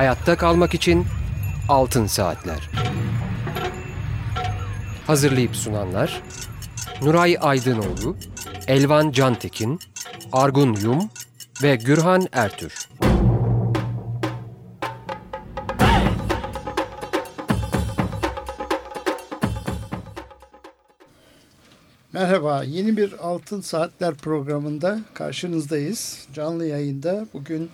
Hayatta kalmak için Altın Saatler. Hazırlayıp sunanlar Nuray Aydınoğlu, Elvan Cantekin, Argun Yum ve Gürhan Ertür. Merhaba, yeni bir Altın Saatler programında karşınızdayız. Canlı yayında bugün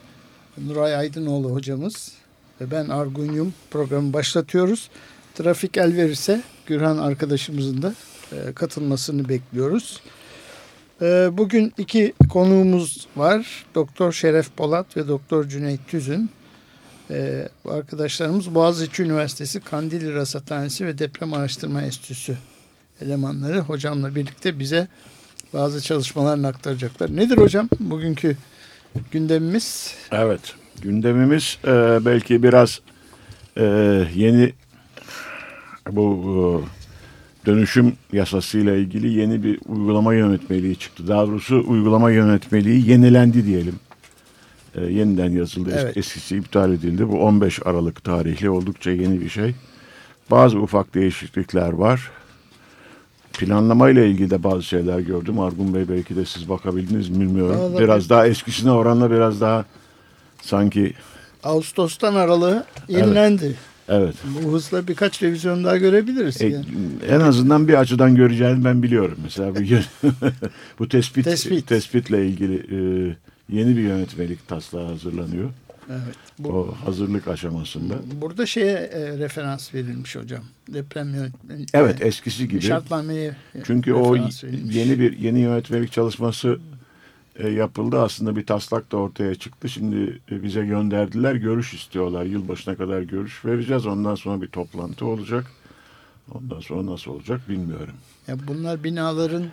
Nuray Aydınoğlu hocamız ve ben Argun Yum programı başlatıyoruz. Trafik el verirse Gürhan arkadaşımızın da e, katılmasını bekliyoruz. E, bugün iki konuğumuz var. Doktor Şeref Polat ve Doktor Cüneyt Tüzün. E, arkadaşlarımız Boğaziçi Üniversitesi Kandilli Rasathanesi ve Deprem Araştırma Enstitüsü elemanları hocamla birlikte bize bazı çalışmalarını aktaracaklar. Nedir hocam bugünkü gündemimiz? Evet, gündemimiz e, belki biraz e, yeni bu e, dönüşüm yasasıyla ilgili yeni bir uygulama yönetmeliği çıktı. Daha doğrusu uygulama yönetmeliği yenilendi diyelim. E, yeniden yazıldı. Evet. Eskisi iptal edildi. Bu 15 Aralık tarihli oldukça yeni bir şey. Bazı ufak değişiklikler var. Planlama ile ilgili de bazı şeyler gördüm. Argun Bey belki de siz bakabildiniz mi bilmiyorum. Vallahi biraz daha eskisine oranla biraz daha sanki Ağustos'tan Aralığı yenilendi. evet. Bu hızla birkaç revizyon daha görebiliriz. E, yani. en azından bir açıdan göreceğini ben biliyorum. Mesela bu, bu tespit, Tespit. tespitle ilgili e, yeni bir yönetmelik taslağı hazırlanıyor. Evet. Bu, O hazırlık aşamasında. burada şeye e, referans verilmiş hocam. Deprem yönetmeni. Evet eskisi gibi. Şartnameye Çünkü o verilmiş. yeni bir yeni yönetmelik çalışması e, yapıldı. Aslında bir taslak da ortaya çıktı. Şimdi e, bize gönderdiler. Görüş istiyorlar. Yılbaşına kadar görüş vereceğiz. Ondan sonra bir toplantı olacak. Ondan sonra nasıl olacak bilmiyorum. Ya bunlar binaların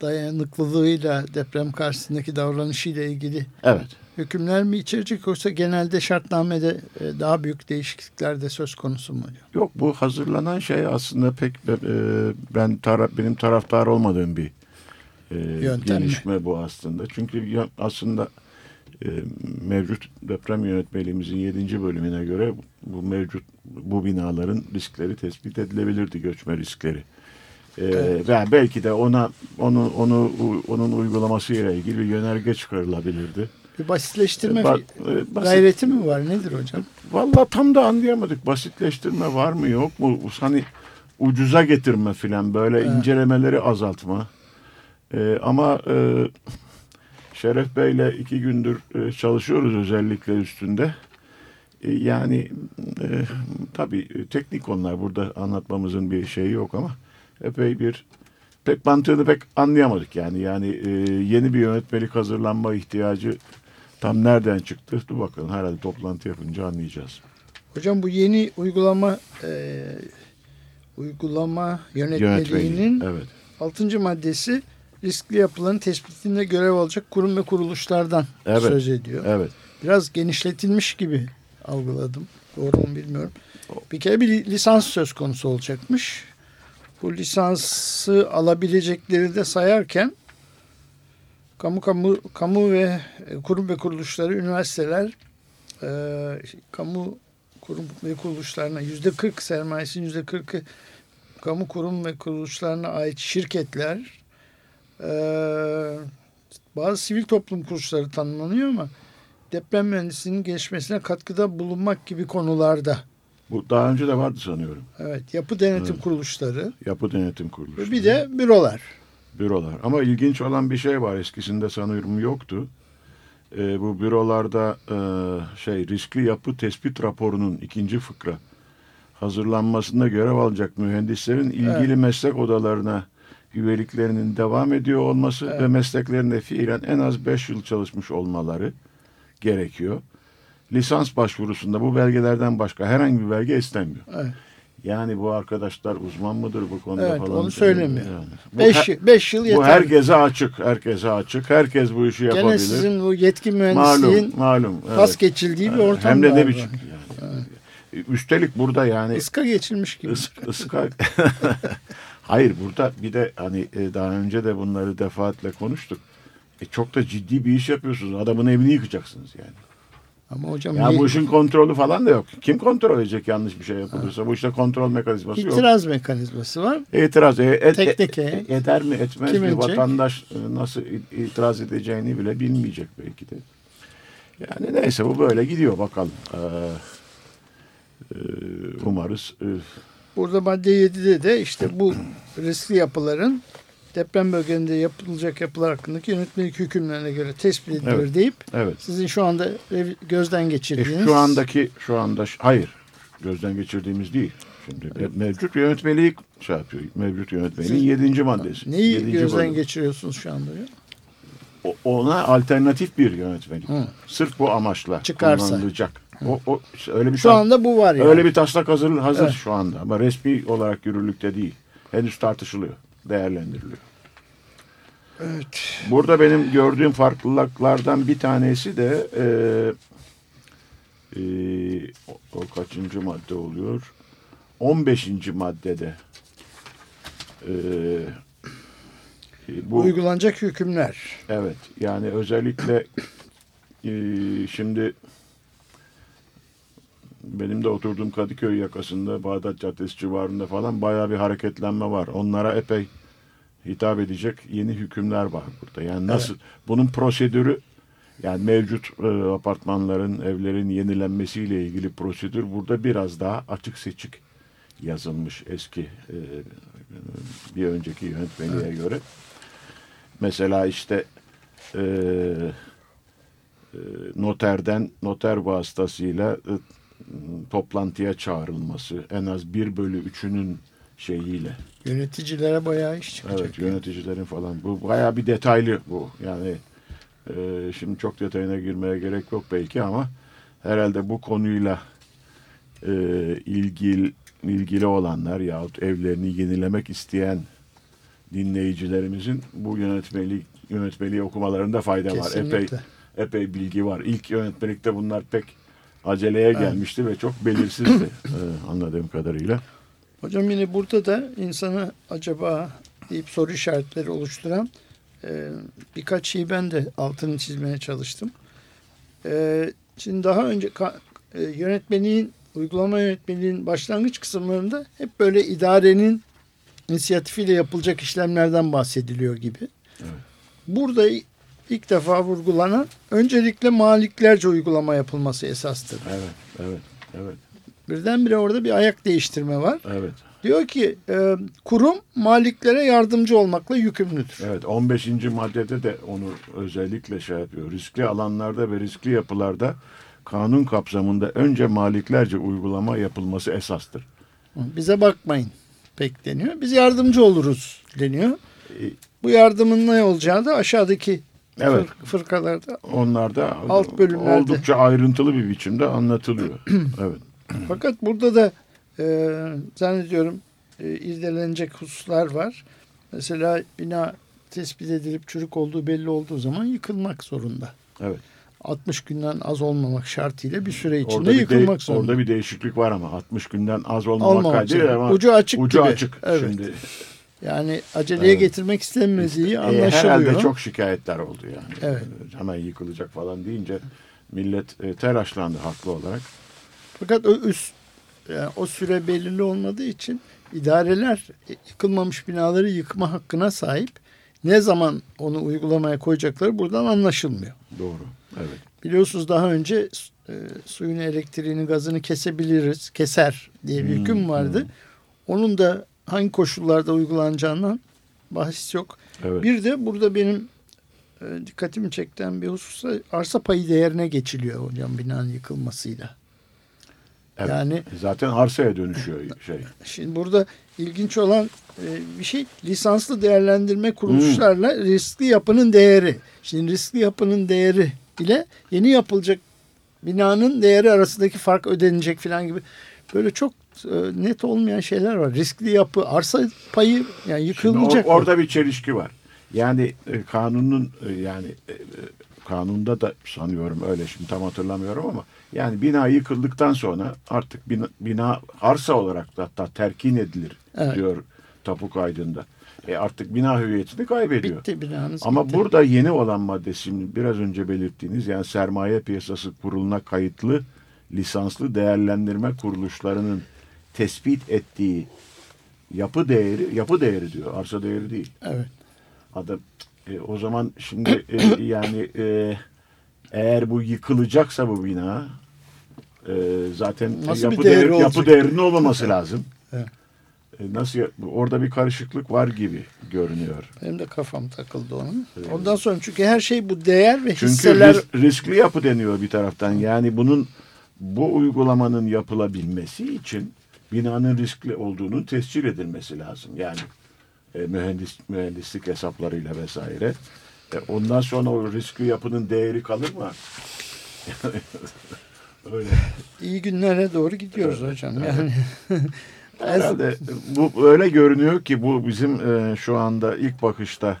dayanıklılığıyla deprem karşısındaki davranışıyla ilgili Evet. Hükümler mi içerecek yoksa genelde şartnamede e, daha büyük değişiklikler de söz konusu mu? Yok bu hazırlanan şey aslında pek e, ben taraf benim taraftar olmadığım bir e, Yöntem mi? gelişme bu aslında. Çünkü aslında mevcut deprem yönetmeliğimizin 7. bölümüne göre bu mevcut bu binaların riskleri tespit edilebilirdi göçme riskleri. Evet. Ve belki de ona onu onu onun uygulaması ile ilgili bir yönerge çıkarılabilirdi. Bir basitleştirme Ba- e, basit- gayreti mi var nedir hocam? Vallahi tam da anlayamadık. Basitleştirme var mı yok mu? Hani ucuza getirme filan böyle Evet. incelemeleri azaltma. Ee, ama e, Şeref Bey'le iki gündür e, çalışıyoruz özellikle üstünde. E, yani e, tabii e, teknik konular burada anlatmamızın bir şeyi yok ama epey bir pek mantığını pek anlayamadık yani. Yani e, yeni bir yönetmelik hazırlanma ihtiyacı tam nereden çıktı? Dur bakalım herhalde toplantı yapınca anlayacağız. Hocam bu yeni uygulama e, uygulama yönetmeliğinin Yönetmeliği. Evet. 6. maddesi riskli yapıların tespitinde görev alacak kurum ve kuruluşlardan Evet. söz ediyor. Evet. Biraz genişletilmiş gibi algıladım. Doğru mu bilmiyorum. Bir kere bir lisans söz konusu olacakmış. Bu lisansı alabilecekleri de sayarken kamu kamu kamu ve e, kurum ve kuruluşları, üniversiteler, e, kamu kurum ve kuruluşlarına yüzde 40 sermayesinin yüzde 40'ı kamu kurum ve kuruluşlarına ait şirketler, e, bazı sivil toplum kuruluşları tanımlanıyor ama deprem mühendisliğinin gelişmesine katkıda bulunmak gibi konularda. Bu daha önce de vardı sanıyorum. Evet, yapı denetim Evet. kuruluşları Yapı denetim kuruluşu. ve bir de bürolar. Bürolar. Ama ilginç olan bir şey var. Eskisinde sanıyorum yoktu. Ee, bu bürolarda e, şey riskli yapı tespit raporunun ikinci fıkra hazırlanmasında görev alacak mühendislerin ilgili Evet. meslek odalarına üyeliklerinin devam ediyor olması Evet. ve mesleklerinde fiilen en az 5 yıl çalışmış olmaları gerekiyor. Lisans başvurusunda bu belgelerden başka herhangi bir belge istenmiyor. Evet. Yani bu arkadaşlar uzman mıdır bu konuda Evet, falan? onu söylemiyor. Yani. Bu Beş, beş yıl yeter. bu herkese açık, herkese açık. Herkes bu işi Gene yapabilir. sizin bu yetki malum, mühendisliğin malum. Evet. pas geçildiği bir ortam Hem de ne biçim yani. Üstelik burada yani Iska geçilmiş gibi. ıs- ıska... Hayır burada bir de hani e, daha önce de bunları defaatle konuştuk. E, çok da ciddi bir iş yapıyorsunuz. Adamın evini yıkacaksınız yani. Ama hocam Ya niye- bu işin kontrolü falan da yok. Kim kontrol edecek yanlış bir şey yapılırsa? Bu işte kontrol mekanizması yok. itiraz mekanizması var. İtiraz e, et, e- e. e- eder mi etmez Kim mi edecek? vatandaş e, nasıl itiraz edeceğini bile bilmeyecek belki de. Yani neyse bu böyle gidiyor bakalım. Ee, e, umarız e, Burada madde 7'de de işte bu riskli yapıların deprem bölgelerinde yapılacak yapılar hakkındaki yönetmelik hükümlerine göre tespit edilir Evet. deyip evet. sizin şu anda gözden E, geçirdiğiniz şu andaki şu anda hayır gözden geçirdiğimiz değil. Şimdi me- mevcut yönetmeliği şey yapıyor. Mevcut yönetmeliğin Siz- yedinci maddesi. neyi Yedinci gözden bölüm. geçiriyorsunuz şu anda? ya? O- ona alternatif bir yönetmelik. Hı. Sırf bu amaçla Çıkarsa. kullanılacak. O, o öyle bir Şu anda bu var yani. öyle bir taslak hazır hazır Evet. şu anda ama resmi olarak yürürlükte değil. Henüz tartışılıyor, değerlendiriliyor. Evet. Burada benim gördüğüm farklılıklardan bir tanesi de e, e, o, o kaçıncı madde oluyor? 15. maddede e, bu Uygulanacak hükümler. Evet yani özellikle e, şimdi benim de oturduğum Kadıköy yakasında Bağdat Caddesi civarında falan bayağı bir hareketlenme var. Onlara epey hitap edecek yeni hükümler var burada. Yani nasıl bunun prosedürü yani mevcut e, apartmanların, evlerin yenilenmesiyle ilgili prosedür burada biraz daha açık seçik yazılmış eski e, bir önceki yönetmeliğe göre. Mesela işte e, e, noterden noter vasıtasıyla e, toplantıya çağrılması en az bir bölü üçünün şeyiyle Yöneticilere bayağı iş çıkacak. evet yöneticilerin falan bu bayağı bir detaylı bu yani e, şimdi çok detayına girmeye gerek yok belki ama herhalde bu konuyla e, ilgili ilgili olanlar yahut evlerini yenilemek isteyen dinleyicilerimizin bu yönetmeliği yönetmeliği okumalarında fayda var. Kesinlikle. Epey epey bilgi var. İlk yönetmelikte bunlar pek aceleye gelmişti ve çok belirsizdi e, anladığım kadarıyla. Hocam yine burada da insana acaba deyip soru işaretleri oluşturan e, birkaç şeyi ben de altını çizmeye çalıştım. E, şimdi daha önce e, yönetmeliğin, uygulama yönetmeliğin başlangıç kısımlarında hep böyle idarenin inisiyatifiyle yapılacak işlemlerden bahsediliyor gibi. Burada ilk defa vurgulanan öncelikle maliklerce uygulama yapılması esastır. Evet, evet, evet, Birdenbire orada bir ayak değiştirme var. evet. Diyor ki e, kurum maliklere yardımcı olmakla yükümlüdür. Evet 15. maddede de onu özellikle şey yapıyor. Riskli alanlarda ve riskli yapılarda kanun kapsamında önce maliklerce uygulama yapılması esastır. Bize bakmayın pek deniyor. Biz yardımcı oluruz deniyor. E, Bu yardımın ne olacağı da aşağıdaki Evet. fır- fırkalarda. Onlar da Alt bölümlerde. oldukça ayrıntılı bir biçimde anlatılıyor. evet. Fakat burada da e, zannediyorum e, irdelenecek hususlar var. Mesela bina tespit edilip çürük olduğu belli olduğu zaman yıkılmak zorunda. Evet. 60 günden az olmamak şartıyla bir süre içinde Orada bir, de- yıkılmak zorunda. orada bir değişiklik var ama 60 günden az olmamak Olmamak kaydıyla ama Ucu açık ucu gibi. açık. Evet. Şimdi Yani aceleye Evet. getirmek istenmediği e, anlaşılıyor. herhalde çok şikayetler oldu yani. Evet. E, Hemen yıkılacak falan deyince millet e, telaşlandı haklı olarak. Fakat o üst yani o süre belirli olmadığı için idareler yıkılmamış binaları yıkma hakkına sahip. Ne zaman onu uygulamaya koyacakları buradan anlaşılmıyor. Doğru. Evet. Biliyorsunuz daha önce e, suyunu, elektriğini, gazını kesebiliriz, keser diye bir Hmm, hüküm vardı. Onun da hangi koşullarda uygulanacağından bahis yok. Evet. Bir de burada benim e, dikkatimi çekten bir hususta arsa payı değerine geçiliyor hocam binanın yıkılmasıyla. Evet. Yani Zaten arsaya dönüşüyor şey. Şimdi burada ilginç olan e, bir şey lisanslı değerlendirme kuruluşlarla riskli yapının değeri. Şimdi riskli yapının değeri ile yeni yapılacak binanın değeri arasındaki fark ödenecek falan gibi böyle çok e, net olmayan şeyler var. Riskli yapı, arsa payı yani Şimdi yıkılmayacak. or- orada bir çelişki var. Yani e, kanunun yani kanunda da sanıyorum öyle şimdi tam hatırlamıyorum ama yani bina yıkıldıktan sonra artık bina, bina arsa olarak da hatta terkin edilir Evet. diyor tapu kaydında. E artık bina hüviyetini kaybediyor. Bitti binanız Ama bitti. burada yeni olan madde şimdi biraz önce belirttiğiniz yani sermaye piyasası kuruluna kayıtlı lisanslı değerlendirme kuruluşlarının tespit ettiği yapı değeri yapı değeri diyor arsa değeri değil. Evet. Adam e, o zaman şimdi e, yani e, eğer bu yıkılacaksa bu bina e, zaten Nasıl bir yapı değeri değeri, olacak? yapı değerinin olmaması lazım. Evet. E, nasıl orada bir karışıklık var gibi görünüyor. Benim de kafam takıldı onun. Ondan sonra çünkü her şey bu değer ve Çünkü hisseler ris- riskli yapı deniyor bir taraftan. Yani bunun bu uygulamanın yapılabilmesi için binanın riskli olduğunun tescil edilmesi lazım. Yani e, mühendis mühendislik hesaplarıyla vesaire. E, ondan sonra o riskli yapının değeri kalır mı? Öyle. iyi günlere doğru gidiyoruz hocam. Yani Herhalde bu öyle görünüyor ki bu bizim e, şu anda ilk bakışta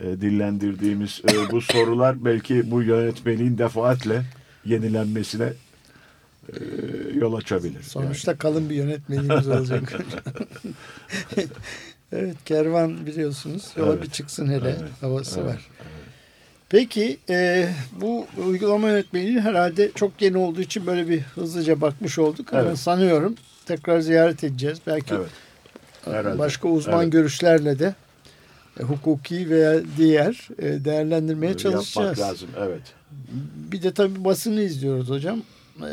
e, dillendirdiğimiz e, bu sorular belki bu yönetmeliğin defaatle yenilenmesine e, yol açabilir. sonuçta kalın bir yönetmenimiz olacak. evet kervan biliyorsunuz. Yola Evet. bir çıksın hele Evet. havası Evet. var. Peki e, bu uygulama yönetmeliği herhalde çok yeni olduğu için böyle bir hızlıca bakmış olduk. Ama Evet. sanıyorum tekrar ziyaret edeceğiz. Belki Evet. Herhalde. başka uzman Evet. görüşlerle de e, hukuki veya diğer e, değerlendirmeye Yapmak çalışacağız. lazım. Evet. Bir de tabii basını izliyoruz hocam. E,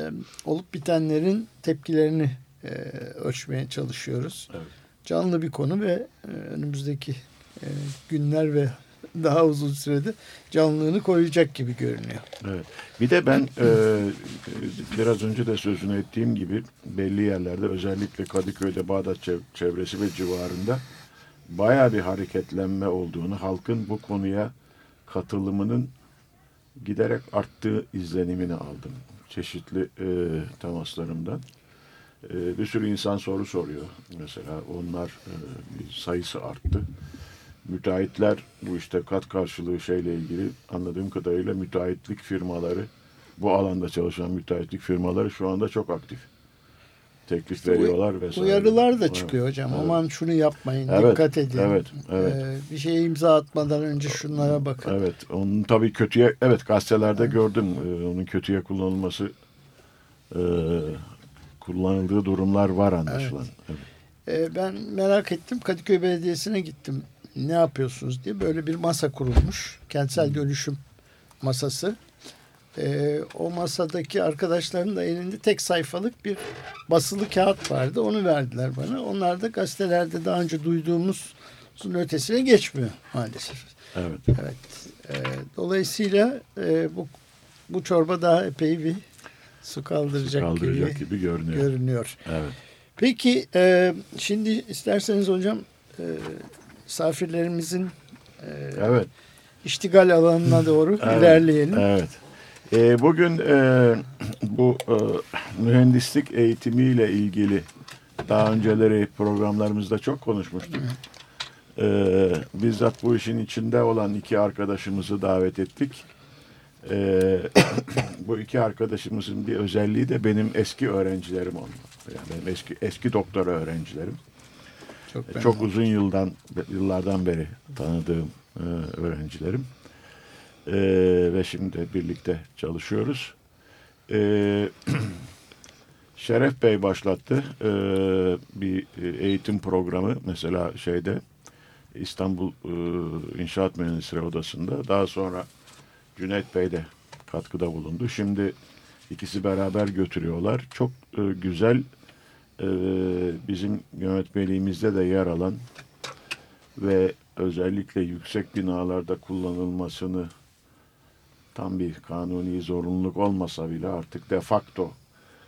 olup bitenlerin tepkilerini e, ölçmeye çalışıyoruz. Evet. Canlı bir konu ve e, önümüzdeki e, günler ve daha uzun sürede canlılığını koruyacak gibi görünüyor. Evet. Bir de ben e, biraz önce de sözünü ettiğim gibi belli yerlerde özellikle Kadıköy'de Bağdat çev- çevresi ve civarında baya bir hareketlenme olduğunu, halkın bu konuya katılımının giderek arttığı izlenimini aldım. Çeşitli e, temaslarımdan. E, bir sürü insan soru soruyor. Mesela onlar e, sayısı arttı. Müteahhitler bu işte kat karşılığı şeyle ilgili anladığım kadarıyla müteahhitlik firmaları bu alanda çalışan müteahhitlik firmaları şu anda çok aktif. Teklif veriyorlar vesaire. Uyarılar da Evet, çıkıyor hocam. evet. Aman şunu yapmayın, Evet, dikkat edin. evet, evet. E, bir şeye imza atmadan önce şunlara bakın. Evet, onun tabii kötüye, evet gazetelerde gördüm e, onun kötüye kullanılması e, kullanıldığı durumlar var anlaşılan. Evet. E, ben merak ettim. Kadıköy Belediyesi'ne gittim. Ne yapıyorsunuz diye. Böyle bir masa kurulmuş. Kentsel dönüşüm masası. E, o masadaki arkadaşların da elinde tek sayfalık bir basılı kağıt vardı. Onu verdiler bana. Onlar da gazetelerde daha önce duyduğumuzun ötesine geçmiyor maalesef. evet. Evet. E, dolayısıyla e, bu bu çorba daha epey bir su kaldıracak, Kaldıracak gibi, gibi görünüyor. görünüyor. Evet. Peki e, şimdi isterseniz hocam e, misafirlerimizin e, Evet. iştigal alanına doğru Evet, ilerleyelim. Evet. E, bugün e, bu e, mühendislik eğitimiyle ilgili daha önceleri programlarımızda çok konuşmuştuk. E, bizzat bu işin içinde olan iki arkadaşımızı davet ettik. E, bu iki arkadaşımızın bir özelliği de benim eski öğrencilerim onlar. Yani benim eski eski doktora öğrencilerim. Çok, E, Çok uzun yıldan yıllardan beri tanıdığım e, öğrencilerim. E, ve şimdi birlikte çalışıyoruz. E, Şeref Bey başlattı e, bir eğitim programı mesela şeyde İstanbul e, İnşaat Mühendisleri Odası'nda. Daha sonra Cüneyt Bey de katkıda bulundu. Şimdi ikisi beraber götürüyorlar. Çok e, güzel e, bizim yönetmeliğimizde de yer alan ve özellikle yüksek binalarda kullanılmasını tam bir kanuni zorunluluk olmasa bile artık de facto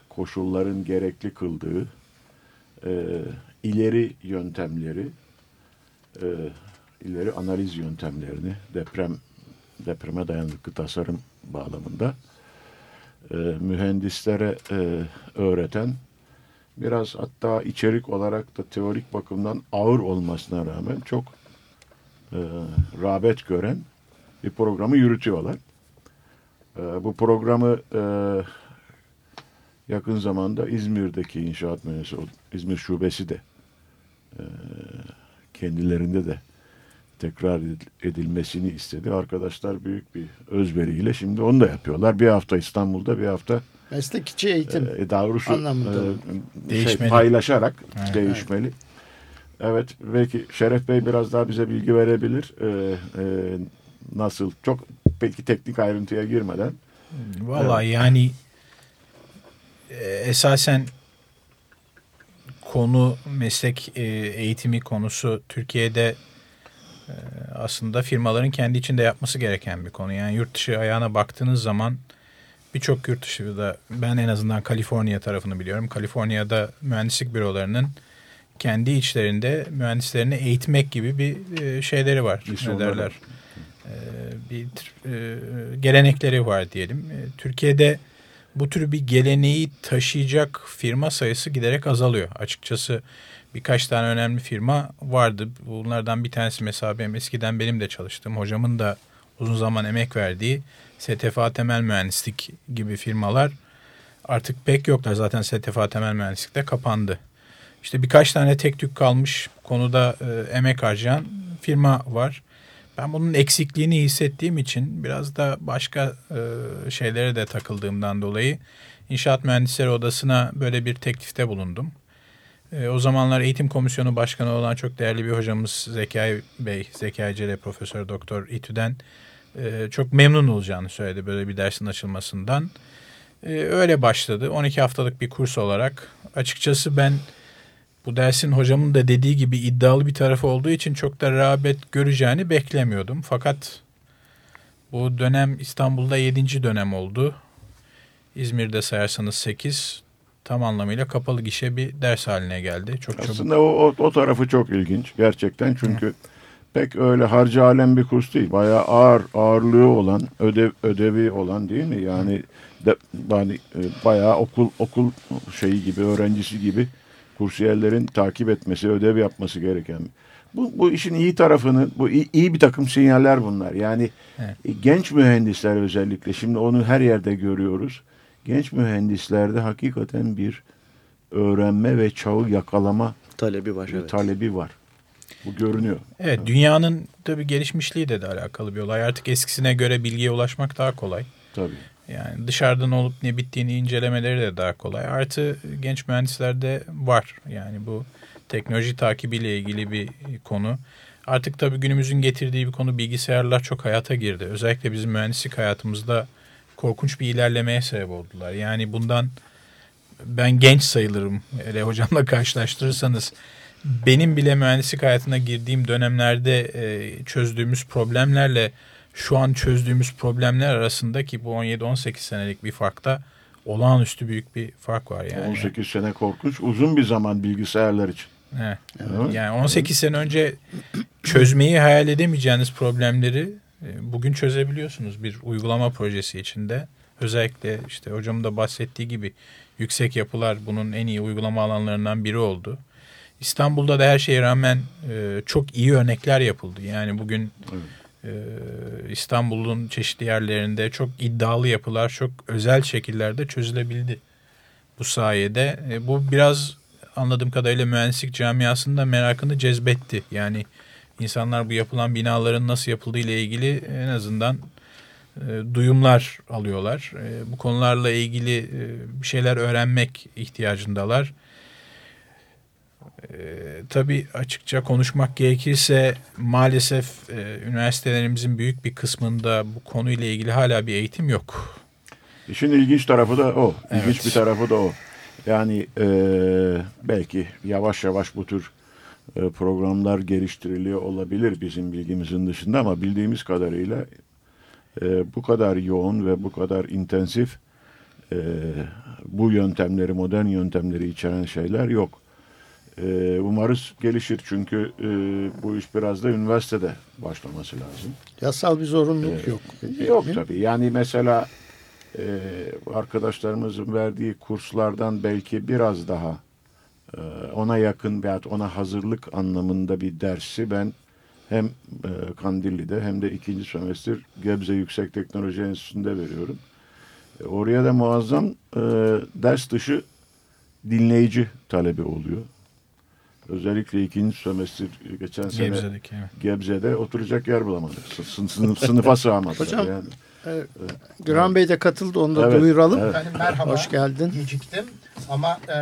koşulların gerekli kıldığı e, ileri yöntemleri e, ileri analiz yöntemlerini deprem depreme dayanıklı tasarım bağlamında e, mühendislere e, öğreten biraz hatta içerik olarak da teorik bakımdan ağır olmasına rağmen çok e, rağbet gören bir programı yürütüyorlar. E, bu programı e, yakın zamanda İzmir'deki inşaat mühendisi, İzmir şubesi de e, kendilerinde de tekrar edilmesini istedi. Arkadaşlar büyük bir özveriyle şimdi onu da yapıyorlar. Bir hafta İstanbul'da bir hafta meslek içi eğitim e, daha doğrusu e, şey, paylaşarak evet. değişmeli. Evet belki Şeref Bey biraz daha bize bilgi verebilir. E, e, nasıl? Çok belki teknik ayrıntıya girmeden. Vallahi evet. yani e, esasen konu meslek e, eğitimi konusu Türkiye'de e, aslında firmaların kendi içinde yapması gereken bir konu. Yani yurt dışı ayağına baktığınız zaman birçok yurt dışı da ben en azından Kaliforniya tarafını biliyorum. Kaliforniya'da mühendislik bürolarının kendi içlerinde mühendislerini eğitmek gibi bir e, şeyleri var. Ne derler? E, bir e, gelenekleri var diyelim. Türkiye'de bu tür bir geleneği taşıyacak firma sayısı giderek azalıyor. Açıkçası birkaç tane önemli firma vardı. Bunlardan bir tanesi mesela benim eskiden benim de çalıştığım, hocamın da uzun zaman emek verdiği STFA Temel Mühendislik gibi firmalar artık pek yoklar. Zaten STFA Temel Mühendislik de kapandı. İşte birkaç tane tek tük kalmış konuda e, emek harcayan firma var. Ben bunun eksikliğini hissettiğim için biraz da başka e, şeylere de takıldığımdan dolayı İnşaat Mühendisleri Odası'na böyle bir teklifte bulundum. E, o zamanlar eğitim komisyonu başkanı olan çok değerli bir hocamız Zekai Bey, Zekai Cele Profesör Doktor İTÜ'den e, çok memnun olacağını söyledi böyle bir dersin açılmasından. E, öyle başladı. 12 haftalık bir kurs olarak. Açıkçası ben bu dersin hocamın da dediği gibi iddialı bir tarafı olduğu için çok da rağbet göreceğini beklemiyordum. Fakat bu dönem İstanbul'da 7. dönem oldu. İzmir'de sayarsanız 8 tam anlamıyla kapalı gişe bir ders haline geldi. Çok Aslında çabuk. o, o, o tarafı çok ilginç gerçekten çünkü Hı. pek öyle harcı alem bir kurs değil. Bayağı ağır ağırlığı olan ödev ödevi olan değil mi? Yani de, yani e, bayağı okul okul şeyi gibi öğrencisi gibi kursiyerlerin takip etmesi, ödev yapması gereken. Bu, bu işin iyi tarafını, bu iyi, iyi bir takım sinyaller bunlar. Yani evet. Genç mühendisler özellikle, şimdi onu her yerde görüyoruz. Genç mühendislerde hakikaten bir öğrenme ve çağı yakalama talebi var. Evet. Talebi var. Bu görünüyor. Evet, dünyanın tabii gelişmişliği de, de alakalı bir olay. Artık eskisine göre bilgiye ulaşmak daha kolay. Tabii. Yani dışarıdan olup ne bittiğini incelemeleri de daha kolay. Artı genç mühendislerde var. Yani bu teknoloji takibiyle ilgili bir konu. Artık tabii günümüzün getirdiği bir konu bilgisayarlar çok hayata girdi. Özellikle bizim mühendislik hayatımızda korkunç bir ilerlemeye sebep oldular. Yani bundan ben genç sayılırım. Hele hocamla karşılaştırırsanız benim bile mühendislik hayatına girdiğim dönemlerde çözdüğümüz problemlerle şu an çözdüğümüz problemler arasındaki bu 17-18 senelik bir farkta olağanüstü büyük bir fark var yani. 18 sene korkunç uzun bir zaman bilgisayarlar için. Evet. evet. Yani 18 sene önce çözmeyi hayal edemeyeceğiniz problemleri e, bugün çözebiliyorsunuz bir uygulama projesi içinde. Özellikle işte hocamın da bahsettiği gibi yüksek yapılar bunun en iyi uygulama alanlarından biri oldu. İstanbul'da da her şeye rağmen e, çok iyi örnekler yapıldı. Yani bugün evet ee, İstanbul'un çeşitli yerlerinde çok iddialı yapılar çok özel şekillerde çözülebildi bu sayede. E, bu biraz anladığım kadarıyla mühendislik camiasında merakını cezbetti. Yani insanlar bu yapılan binaların nasıl yapıldığı ile ilgili en azından e, duyumlar alıyorlar. E, bu konularla ilgili e, bir şeyler öğrenmek ihtiyacındalar. E, tabii açıkça konuşmak gerekirse maalesef e, üniversitelerimizin büyük bir kısmında bu konuyla ilgili hala bir eğitim yok. İşin ilginç tarafı da o. İlginç evet. bir tarafı da o. Yani e, belki yavaş yavaş bu tür e, programlar geliştiriliyor olabilir bizim bilgimizin dışında ama bildiğimiz kadarıyla e, bu kadar yoğun ve bu kadar intensif e, bu yöntemleri, modern yöntemleri içeren şeyler yok. E, umarız gelişir çünkü e, bu iş biraz da üniversitede başlaması lazım. Yasal bir zorunluluk ee, yok. Yok mi? tabii. Yani mesela e, arkadaşlarımızın verdiği kurslardan belki biraz daha e, ona yakın veya ona hazırlık anlamında bir dersi ben hem e, Kandilli'de hem de ikinci sömestr Gebze Yüksek Teknoloji Enstitüsü'nde veriyorum. E, oraya da muazzam e, ders dışı dinleyici talebi oluyor. Özellikle ikinci sömestr geçen sene Gebze'deki. evet. Gebze'de oturacak yer bulamadık. Sı- Sınıf, sınıfa sığamadık. Hocam, yani. Evet. Gürhan Bey de katıldı onu da Evet, duyuralım. evet. Efendim merhaba. Hoş geldin. Geciktim ama e,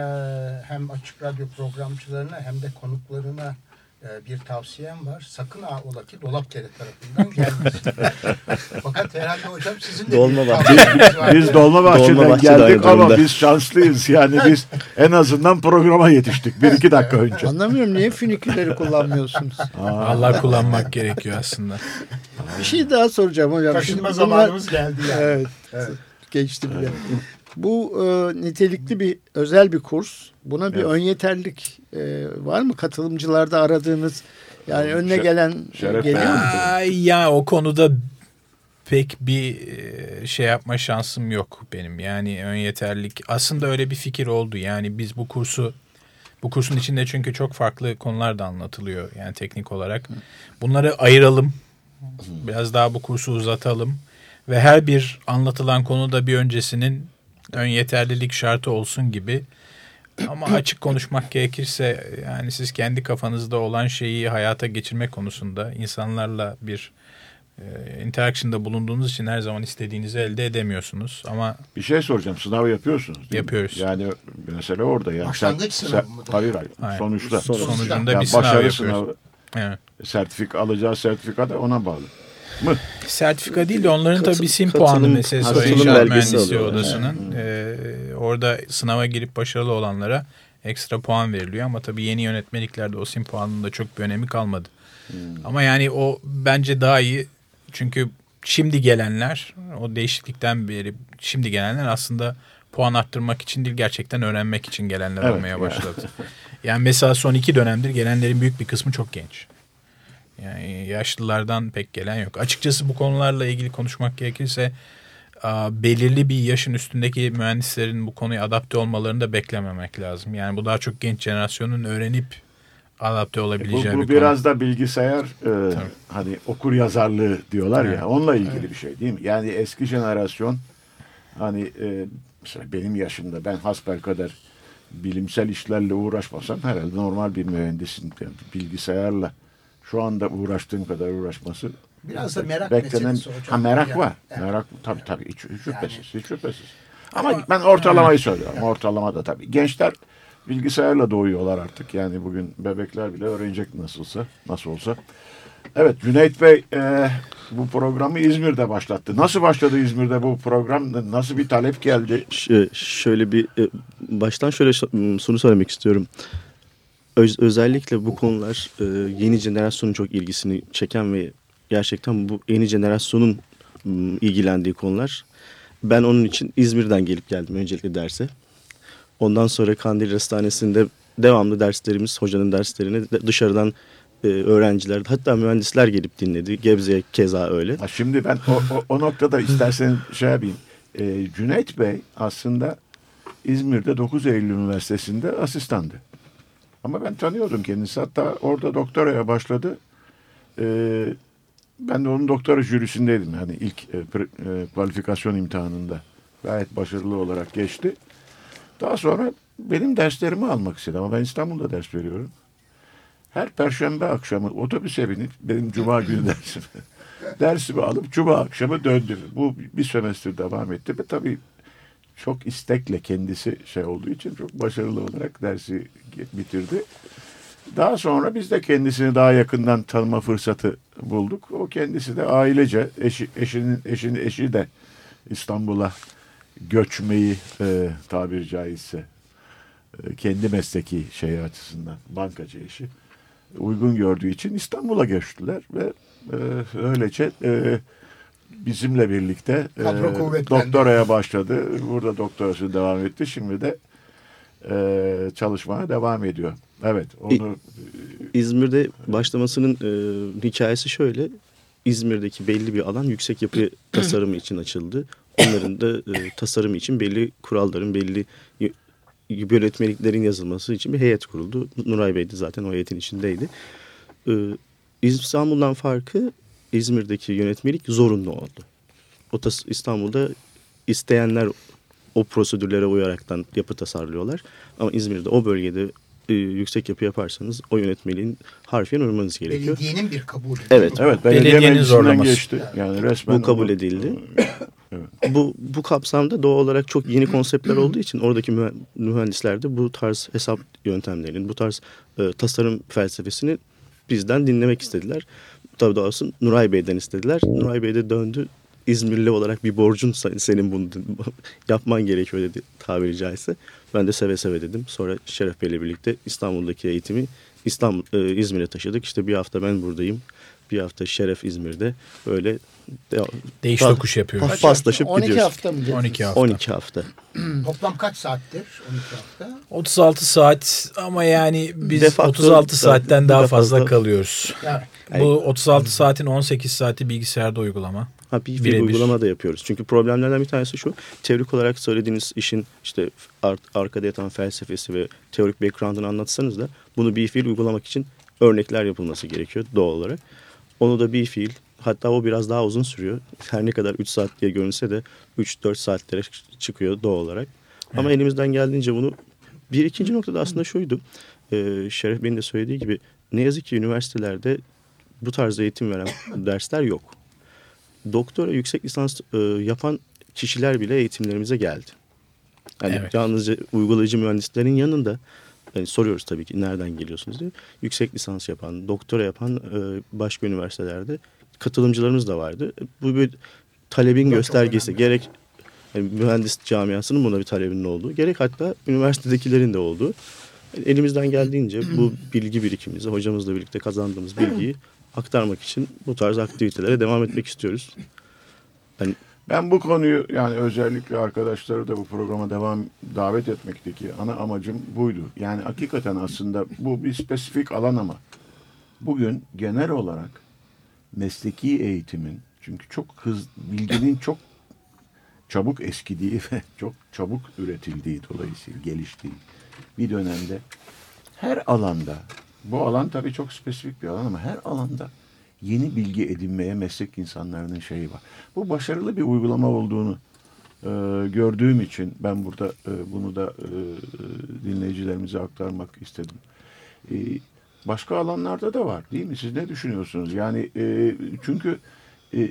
hem Açık Radyo programcılarına hem de konuklarına e, bir tavsiyem var. Sakın ha ola ki Dolapdere tarafından gelmesin. Fakat herhalde hocam sizin de bir tavsiyeniz var. Biz Dolmabahçe'den Dolmabahçe'de geldik aynı ama durumda. biz şanslıyız. Yani biz en azından programa yetiştik. Bir iki dakika önce. Anlamıyorum niye füniküleri kullanmıyorsunuz? Allah kullanmak gerekiyor aslında. Bir şey daha soracağım hocam. Taşınma Şimdi bunlar- zamanımız geldi yani. Evet. Geçti bile. Bu e, nitelikli bir özel bir kurs. Buna bir Evet. ön yeterlik e, var mı? Katılımcılarda aradığınız yani önüne Şe- gelen Şeref geliyor mu? Ya o konuda pek bir e, şey yapma şansım yok benim. Yani ön yeterlik. Aslında öyle bir fikir oldu. Yani biz bu kursu bu kursun içinde çünkü çok farklı konular da anlatılıyor yani teknik olarak. Bunları ayıralım. Biraz daha bu kursu uzatalım ve her bir anlatılan konuda bir öncesinin ön yeterlilik şartı olsun gibi. Ama açık konuşmak gerekirse yani siz kendi kafanızda olan şeyi hayata geçirme konusunda insanlarla bir e, interaction'da bulunduğunuz için her zaman istediğinizi elde edemiyorsunuz. Ama Bir şey soracağım. Sınav yapıyorsunuz değil mi? Yapıyoruz. Yani mesele orada. Yani Başlangıç sen- sınavı sen- mıdır? Hayır hayır. Hayır. Sonuçta. Sonuç. sonucunda Yani bir sınav yapıyoruz. sınavı, Evet. sertifika alacağı sertifika da ona bağlı. Mı? Sertifika değil de onların Katıl- tabii sim katılım- puanı meselesi var katılım inşaat belgesi mühendisliği odasının. Ee, orada sınava girip başarılı olanlara ekstra puan veriliyor ama tabii yeni yönetmeliklerde o sim puanının da çok bir önemi kalmadı. Ama yani o bence daha iyi çünkü şimdi gelenler o değişiklikten beri şimdi gelenler aslında puan arttırmak için değil gerçekten öğrenmek için gelenler Evet, olmaya yani. başladı. yani mesela son iki dönemdir gelenlerin büyük bir kısmı çok genç. Yani yaşlılardan pek gelen yok. Açıkçası bu konularla ilgili konuşmak gerekirse belirli bir yaşın üstündeki mühendislerin bu konuya adapte olmalarını da beklememek lazım. Yani bu daha çok genç jenerasyonun öğrenip adapte Bu, olabileceği bu bir konu. biraz da bilgisayar e, hani okur yazarlığı diyorlar ya onunla ilgili bir şey değil mi? Yani eski jenerasyon hani e, mesela benim yaşımda ben hasbelkader bilimsel işlerle uğraşmasam herhalde normal bir mühendisin yani bilgisayarla şu anda uğraştığım kadar uğraşması Biraz da merak beklenen ha merak Yani, var. evet. Merak tabii tabii hiç, hiç şüphesiz, hiç şüphesiz. Ama ben ortalamayı söylüyorum. Ortalama da tabii. Gençler bilgisayarla doğuyorlar artık. Yani bugün bebekler bile öğrenecek nasılsa, nasıl olsa. Evet Cüneyt Bey e, bu programı İzmir'de başlattı. Nasıl başladı İzmir'de bu program? Nasıl bir talep geldi? Ş- şöyle bir e, baştan şöyle şunu söylemek istiyorum. Öz- özellikle bu konular e, yeni jenerasyonun çok ilgisini çeken ve gerçekten bu yeni jenerasyonun m, ilgilendiği konular. Ben onun için İzmir'den gelip geldim öncelikle derse. Ondan sonra Kandil Hastanesi'nde devamlı derslerimiz, hocanın derslerini de dışarıdan e, öğrenciler hatta mühendisler gelip dinledi. Gebze keza öyle. Ha, şimdi ben o, o, o noktada istersen şey yapayım. E, Cüneyt Bey aslında İzmir'de 9 Eylül Üniversitesi'nde asistandı. Ama ben tanıyordum kendisi. Hatta orada doktoraya başladı. E, ben de onun doktora jürisindeydim. Yani ilk e, pre- e, kualifikasyon imtihanında. Gayet başarılı olarak geçti. Daha sonra benim derslerimi almak istedi ama ben İstanbul'da ders veriyorum. Her perşembe akşamı otobüse binip benim cuma günü dersimi dersimi alıp cuma akşamı döndüm. Bu bir sömestr devam etti ve tabii çok istekle kendisi şey olduğu için çok başarılı olarak dersi bitirdi. Daha sonra biz de kendisini daha yakından tanıma fırsatı bulduk. O kendisi de ailece eşi, eşinin eşinin eşi de İstanbul'a göçmeyi e, tabiri caizse e, kendi mesleki şeyi açısından bankacı eşi uygun gördüğü için İstanbul'a göçtüler ve e, öylece e, bizimle birlikte e, doktoraya başladı. Burada doktorası devam etti. Şimdi de e, çalışmaya devam ediyor. Evet onu İzmir'de başlamasının e, hikayesi şöyle. İzmir'deki belli bir alan yüksek yapı tasarımı için açıldı. Onların da e, tasarımı için belli kuralların, belli yönetmeliklerin yazılması için bir heyet kuruldu. Nuray Bey de zaten o heyetin içindeydi. E, İstanbul'dan farkı İzmir'deki yönetmelik zorunlu oldu. O tas- İstanbul'da isteyenler o prosedürlere uyaraktan yapı tasarlıyorlar. Ama İzmir'de o bölgede e, yüksek yapı yaparsanız o yönetmeliğin harfiyen uymanız gerekiyor. Belediyenin bir kabulü. Evet. Evet belediye Belediyenin zorlaması. geçti. Yani resmen Bu kabul onu- edildi. Bu bu kapsamda doğal olarak çok yeni konseptler olduğu için oradaki mühe- mühendisler de bu tarz hesap yöntemlerinin, bu tarz e, tasarım felsefesini bizden dinlemek istediler. Tabii doğrusu Nuray Bey'den istediler. Nuray Bey de döndü. İzmirli olarak bir borcun sen- senin bunu yapman gerekiyor dedi tabiri caizse. Ben de seve seve dedim. Sonra Şeref Bey'le birlikte İstanbul'daki eğitimi İstanbul, e, İzmir'e taşıdık. İşte bir hafta ben buradayım. Bir hafta Şeref İzmir'de. Böyle Değiş tokuş yapıyoruz. pa- paslaşıp 12 gidiyoruz. hafta mı? dediniz? 12 hafta. 12 hafta. Toplam kaç saattir 12 hafta? 36 saat ama yani biz De facto 36 saatten daha fazla fazla- kalıyoruz. Yani Bu 36 saatin 18 saati bilgisayarda uygulama. Ha, bir fiil Birebir. uygulama da yapıyoruz. Çünkü problemlerden bir tanesi şu. Teorik olarak söylediğiniz işin işte ar- arkada yatan felsefesi ve teorik background'ını anlatsanız da bunu bir fiil uygulamak için örnekler yapılması gerekiyor doğal olarak. Onu da bir fiil hatta o biraz daha uzun sürüyor. Her ne kadar 3 saat diye görünse de 3-4 saatlere çıkıyor doğal olarak. Ama elimizden geldiğince bunu bir ikinci noktada aslında şuydu. Ee, Şeref Bey'in de söylediği gibi ne yazık ki üniversitelerde bu tarz eğitim veren dersler yok doktora yüksek lisans e, yapan kişiler bile eğitimlerimize geldi. Yani Evet. yalnızca uygulayıcı mühendislerin yanında yani soruyoruz tabii ki nereden geliyorsunuz diye. Yüksek lisans yapan, doktora yapan e, başka üniversitelerde katılımcılarımız da vardı. Bu bir talebin çok göstergesi. Gerek yani mühendis camiasının buna bir talebinin olduğu, gerek hatta üniversitedekilerin de olduğu. Yani elimizden geldiğince bu bilgi birikimimizi, hocamızla birlikte kazandığımız bilgiyi aktarmak için bu tarz aktivitelere devam etmek istiyoruz. Ben bu konuyu yani özellikle arkadaşları da bu programa devam davet etmekteki ana amacım buydu. Yani hakikaten aslında bu bir spesifik alan ama bugün genel olarak mesleki eğitimin çünkü çok hız bilginin çok çabuk eskidiği ve çok çabuk üretildiği dolayısıyla geliştiği bir dönemde her alanda bu alan tabii çok spesifik bir alan ama her alanda yeni bilgi edinmeye meslek insanlarının şeyi var. Bu başarılı bir uygulama olduğunu e, gördüğüm için ben burada e, bunu da e, dinleyicilerimize aktarmak istedim. E, başka alanlarda da var değil mi? Siz ne düşünüyorsunuz? Yani e, çünkü e,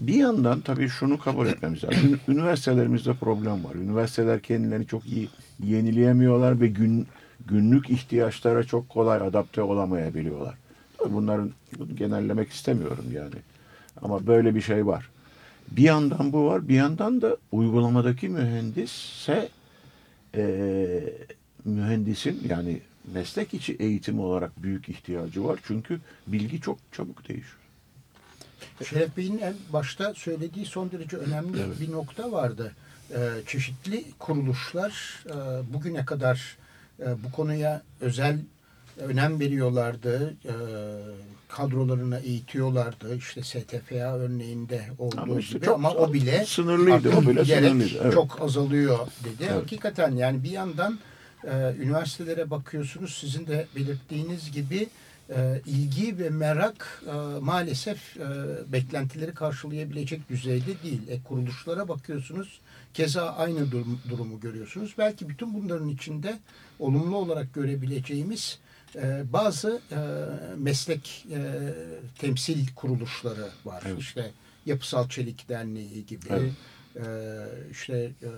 bir yandan tabii şunu kabul etmemiz lazım. Ün- Üniversitelerimizde problem var. Üniversiteler kendilerini çok iyi yenileyemiyorlar ve gün günlük ihtiyaçlara çok kolay adapte olamayabiliyorlar. Bunların bunu genellemek istemiyorum yani. Ama böyle bir şey var. Bir yandan bu var, bir yandan da uygulamadaki mühendisse eee, mühendisin yani meslek içi eğitim olarak büyük ihtiyacı var. Çünkü bilgi çok çabuk değişiyor. Şeref Bey'in en başta söylediği son derece önemli bir nokta vardı. Ee, çeşitli kuruluşlar e, bugüne kadar e, bu konuya özel önem veriyorlardı. E, kadrolarına eğitiyorlardı. İşte STFA örneğinde olduğu Ama işte gibi çok ama o bile sınırlıydı, o bile sınırlıydı, evet. Çok azalıyor dedi. Evet. Hakikaten yani bir yandan e, üniversitelere bakıyorsunuz sizin de belirttiğiniz gibi e, ilgi ve merak e, maalesef e, beklentileri karşılayabilecek düzeyde değil. E, kuruluşlara bakıyorsunuz keza aynı durum, durumu görüyorsunuz. Belki bütün bunların içinde olumlu olarak görebileceğimiz e, bazı e, meslek e, temsil kuruluşları var. Evet. İşte Yapısal Çelik Derneği gibi. Evet. E, işte e,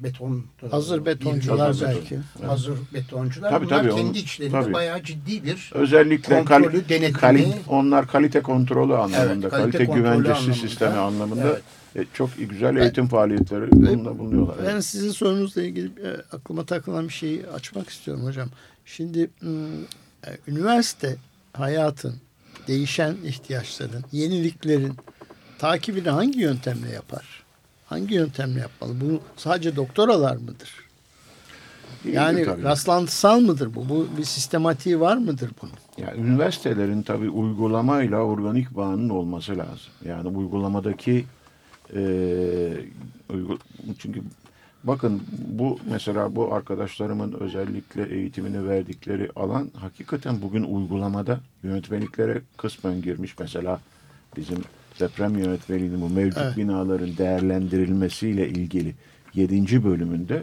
beton e, Hazır betoncular beton. belki. hazır betoncular Tabii, bunlar tabii, kendi içlerinde tabii. bayağı ciddi bir Özellikle Kontrolü, denetimi- kali- onlar kalite kontrolü anlamında, Evet, kalite kalite, güvencesi anlamında. sistemi anlamında Evet. e, çok güzel eğitim faaliyetleri bununla bulunuyorlar. Ben Evet. sizin sorunuzla ilgili e, aklıma takılan bir şeyi açmak istiyorum hocam. Şimdi m, e, üniversite hayatın, değişen ihtiyaçların, yeniliklerin takibini hangi yöntemle yapar? Hangi yöntemle yapmalı? Bu sadece doktoralar mıdır? Yani tabii. rastlantısal mıdır bu? Bu bir sistematiği var mıdır bunun? Yani üniversitelerin tabii uygulamayla organik bağının olması lazım. Yani uygulamadaki e, uygu- çünkü bakın bu mesela bu arkadaşlarımın özellikle eğitimini verdikleri alan hakikaten bugün uygulamada yönetmeliklere kısmen girmiş. Mesela bizim deprem yönetmeliğinin bu mevcut Evet. binaların değerlendirilmesiyle ilgili 7. bölümünde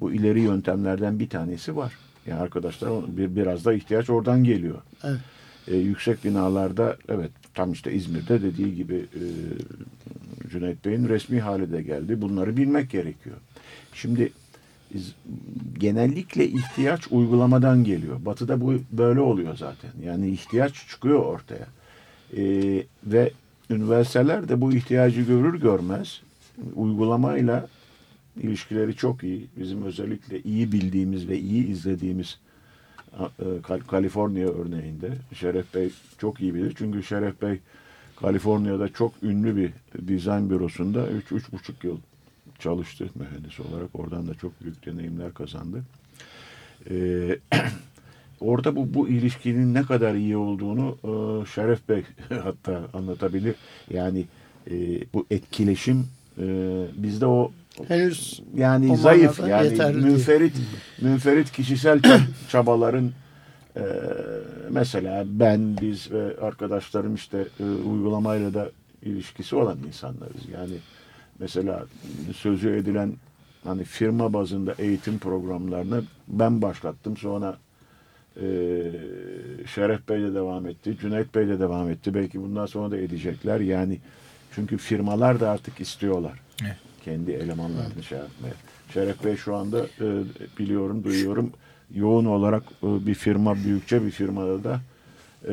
bu ileri yöntemlerden bir tanesi var. Yani arkadaşlar bir biraz da ihtiyaç oradan geliyor. Evet. E, yüksek binalarda evet tam işte İzmir'de dediği gibi e, Cüneyt Bey'in resmi hali de geldi. Bunları bilmek gerekiyor. Şimdi genellikle ihtiyaç uygulamadan geliyor. Batı'da bu böyle oluyor zaten. Yani ihtiyaç çıkıyor ortaya. E, ve üniversiteler de bu ihtiyacı görür görmez uygulamayla ilişkileri çok iyi. Bizim özellikle iyi bildiğimiz ve iyi izlediğimiz e, Kal- Kaliforniya örneğinde Şeref Bey çok iyi bilir. Çünkü Şeref Bey Kaliforniya'da çok ünlü bir dizayn bürosunda 3-3,5 yıl çalıştı mühendis olarak. Oradan da çok büyük deneyimler kazandı. Ee, orada bu, bu ilişkinin ne kadar iyi olduğunu e, Şeref Bey hatta anlatabilir. Yani e, bu etkileşim e, bizde o Henüz yani O zayıf yani yeterli değil. münferit münferit kişisel çab- çabaların e, mesela ben biz ve arkadaşlarım işte e, uygulamayla da ilişkisi olan insanlarız. Yani mesela sözü edilen hani firma bazında eğitim programlarını ben başlattım. Sonra e, Şeref Bey de devam etti. Cüneyt Bey de devam etti. Belki bundan sonra da edecekler. Yani çünkü firmalar da artık istiyorlar. Evet. Kendi elemanlarını şey yapmaya. Şeref Bey şu anda e, biliyorum, duyuyorum yoğun olarak e, bir firma, büyükçe bir firmada da e,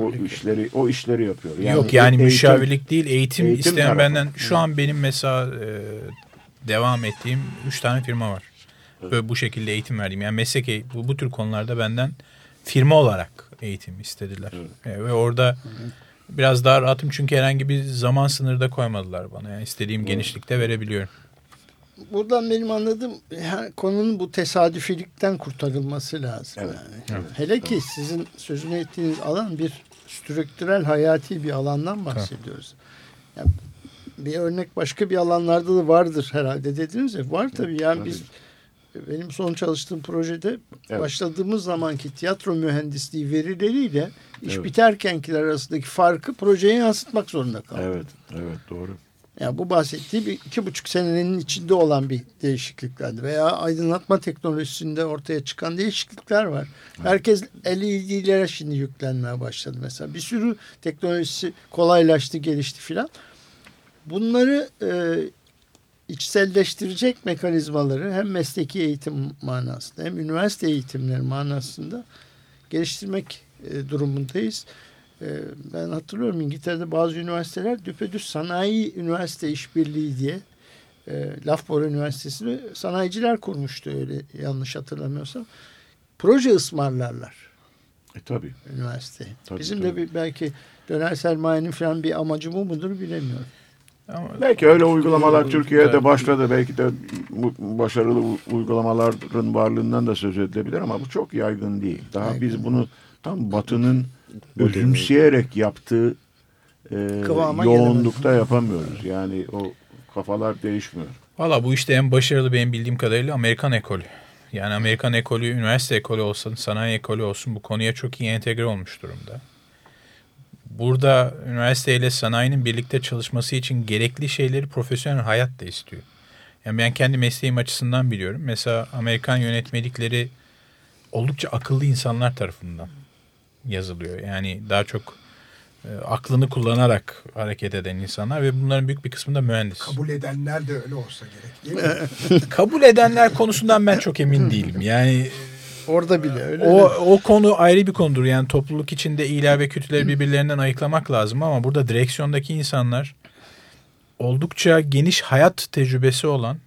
o işleri o işleri yapıyor. Yok yani eğitim- müşavirlik değil eğitim, eğitim isteyen tarafı. benden şu an benim mesela e, devam ettiğim 3 tane firma var. Böyle bu şekilde eğitim verdiğim yani meslek bu, bu tür konularda benden firma olarak eğitim istediler. E, ve orada biraz daha rahatım çünkü herhangi bir zaman sınırı da koymadılar bana. Yani istediğim genişlikte verebiliyorum. buradan benim anladığım her konunun bu tesadüfilikten kurtarılması lazım. Evet, Yani. Hele ki sizin sözünü ettiğiniz alan bir strüktürel hayati bir alandan bahsediyoruz. Yani bir örnek başka bir alanlarda da vardır herhalde dediniz ya. Var tabii yani Tabii. biz benim son çalıştığım projede Evet. başladığımız zamanki tiyatro mühendisliği verileriyle iş Evet. biterkenkiler arasındaki farkı projeye yansıtmak zorunda kaldık. Evet, evet doğru. Yani bu bahsettiği bir iki buçuk senenin içinde olan bir değişikliklerdi. Veya aydınlatma teknolojisinde ortaya çıkan değişiklikler var. Herkes LED'lere şimdi yüklenmeye başladı mesela. Bir sürü teknolojisi kolaylaştı, gelişti filan. Bunları e, içselleştirecek mekanizmaları hem mesleki eğitim manasında hem üniversite eğitimleri manasında geliştirmek e, durumundayız. E, ben hatırlıyorum İngiltere'de bazı üniversiteler düpedüz sanayi üniversite işbirliği diye e, Loughborough Üniversitesi'ni sanayiciler kurmuştu öyle yanlış hatırlamıyorsam. Proje ısmarlarlar E tabii. üniversiteye. Tabii, Bizim tabii. de bir, belki döner sermayenin falan bir amacı bu mudur bilemiyorum. Ama Belki öyle uygulamalar Türkiye'de başladı. Belki de başarılı uygulamaların varlığından da söz edilebilir ama bu çok yaygın değil. Daha Yaygın. biz bunu tam Batı'nın özümseyerek yaptığı e, Kıvama yoğunlukta yapamıyoruz. Yani o kafalar değişmiyor. Valla bu işte en başarılı benim bildiğim kadarıyla Amerikan ekolü. Yani Amerikan ekolü, üniversite ekolü olsun, sanayi ekolü olsun bu konuya çok iyi entegre olmuş durumda. Burada üniversite ile sanayinin birlikte çalışması için gerekli şeyleri profesyonel hayat da istiyor. Yani ben kendi mesleğim açısından biliyorum. Mesela Amerikan yönetmelikleri oldukça akıllı insanlar tarafından yazılıyor. Yani daha çok e, aklını kullanarak hareket eden insanlar ve bunların büyük bir kısmı da mühendis. Kabul edenler de öyle olsa gerek değil mi? Kabul edenler konusundan ben çok emin değilim. Yani Orada bile öyle. o o konu ayrı bir konudur. Yani topluluk içinde iyiler ve kötüleri birbirlerinden ayıklamak lazım ama burada direksiyondaki insanlar oldukça geniş hayat tecrübesi olan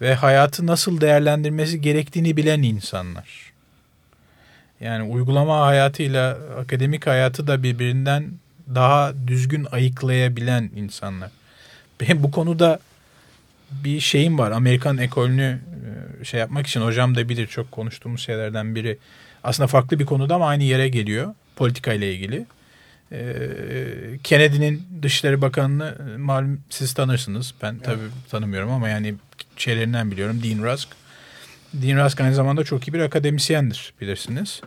ve hayatı nasıl değerlendirmesi gerektiğini bilen insanlar. Yani uygulama hayatıyla akademik hayatı da birbirinden daha düzgün ayıklayabilen insanlar. Benim bu konuda bir şeyim var. Amerikan ekolünü e, şey yapmak için hocam da bilir çok konuştuğumuz şeylerden biri. Aslında farklı bir konuda ama aynı yere geliyor. Politika ile ilgili. Ee, Kennedy'nin Dışişleri Bakanı'nı e, malum siz tanırsınız. Ben tabii tanımıyorum ama yani şeylerinden biliyorum. Dean Rusk. Dean Rusk aynı zamanda çok iyi bir akademisyendir bilirsiniz.